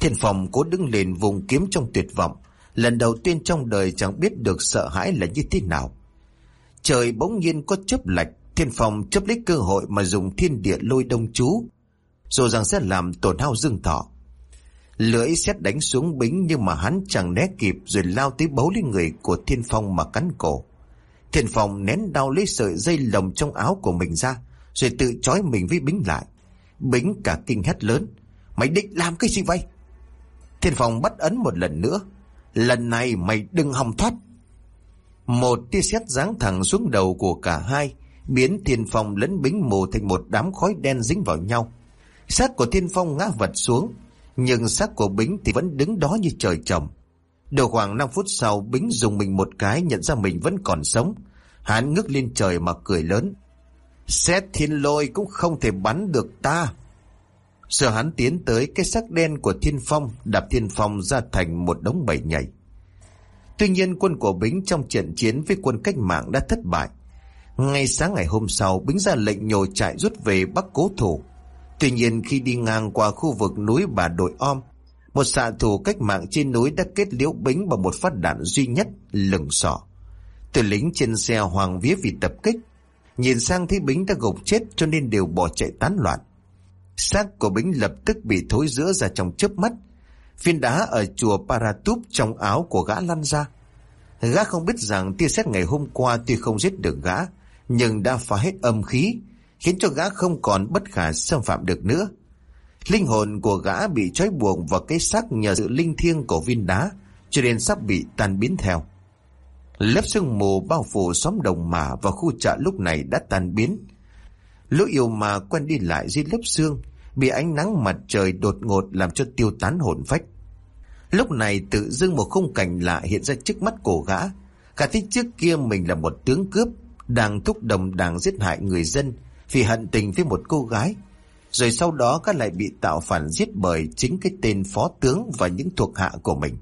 Thiên Phong cố đứng lên vùng kiếm trong tuyệt vọng, lần đầu tiên trong đời chẳng biết được sợ hãi là như thế nào. Trời bỗng nhiên có chớp lạch, Thiên Phong chấp lấy cơ hội mà dùng thiên địa lôi đông chú, rồi rằng sẽ làm tổn hao dương thọ. Lưỡi xét đánh xuống bính nhưng mà hắn chẳng né kịp rồi lao tới bấu lên người của Thiên Phong mà cắn cổ. Thiên Phong nén đau lấy sợi dây lồng trong áo của mình ra, rồi tự trói mình với bính lại. Bính cả kinh hét lớn. Mày định làm cái gì vậy? Thiên Phong bắt ấn một lần nữa. Lần này mày đừng hòng thoát. Một tia sét giáng thẳng xuống đầu của cả hai, biến Thiên Phong lẫn bính mù thành một đám khói đen dính vào nhau. Xác của Thiên Phong ngã vật xuống, nhưng xác của Bính thì vẫn đứng đó như trời trồng. Đầu khoảng 5 phút sau, Bính dùng mình một cái nhận ra mình vẫn còn sống. Hắn ngước lên trời mà cười lớn. Xét thiên lôi cũng không thể bắn được ta. Sợ hắn tiến tới cái sắc đen của thiên phong, đạp thiên phong ra thành một đống bầy nhảy. Tuy nhiên quân của Bính trong trận chiến với quân cách mạng đã thất bại. Ngay sáng ngày hôm sau, Bính ra lệnh nhồi trại rút về Bắc Cố Thủ. Tuy nhiên khi đi ngang qua khu vực núi Bà Đội Om, một xạ thủ cách mạng trên núi đã kết liễu Bính bằng một phát đạn duy nhất, lửng sọ. Từ lính trên xe hoàng vía vì tập kích, nhìn sang thấy Bính đã gục chết cho nên đều bỏ chạy tán loạn. Xác của Bính lập tức bị thối giữa ra trong chớp mắt. Phiên đá ở chùa Paratup trong áo của gã lăn ra. Gã không biết rằng tia sét ngày hôm qua tuy không giết được gã, nhưng đã phá hết âm khí, khiến cho gã không còn bất khả xâm phạm được nữa. Linh hồn của gã bị trói buộc vào cái xác nhờ sự linh thiêng của viên đá, cho nên sắp bị tan biến theo. Lớp sương mù bao phủ xóm đồng mả và khu chợ lúc này đã tan biến. Lũ yêu mà quen đi lại dưới lớp sương, bị ánh nắng mặt trời đột ngột làm cho tiêu tán hồn phách. Lúc này tự dưng một khung cảnh lạ hiện ra trước mắt cổ gã. Cả thích trước kia mình là một tướng cướp, đang thúc đồng đảng giết hại người dân vì hận tình với một cô gái. Rồi sau đó các lại bị tạo phản giết bởi chính cái tên phó tướng và những thuộc hạ của mình.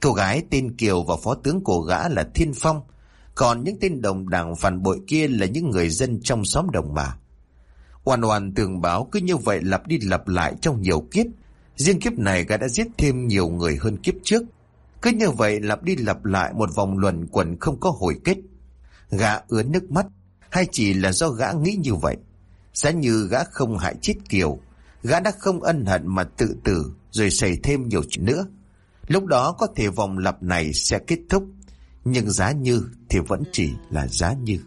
Cô gái tên Kiều và phó tướng cổ gã là Thiên Phong, còn những tên đồng đảng phản bội kia là những người dân trong xóm đồng mà. Hoàn hoàn tường báo cứ như vậy lặp đi lặp lại trong nhiều kiếp. Riêng kiếp này gã đã giết thêm nhiều người hơn kiếp trước. Cứ như vậy lặp đi lặp lại một vòng luẩn quẩn không có hồi kết. Gã ướn nước mắt, hay chỉ là do gã nghĩ như vậy. Giá như gã không hại chết Kiều, gã đã không ân hận mà tự tử rồi xảy thêm nhiều chuyện nữa. Lúc đó có thể vòng lặp này sẽ kết thúc, nhưng giá như thì vẫn chỉ là giá như.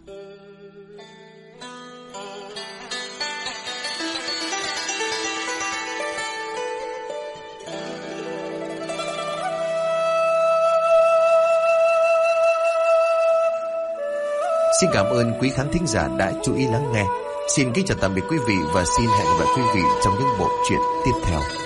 Xin cảm ơn quý khán thính giả đã chú ý lắng nghe. Xin kính chào tạm biệt quý vị và xin hẹn gặp lại quý vị trong những bộ truyện tiếp theo.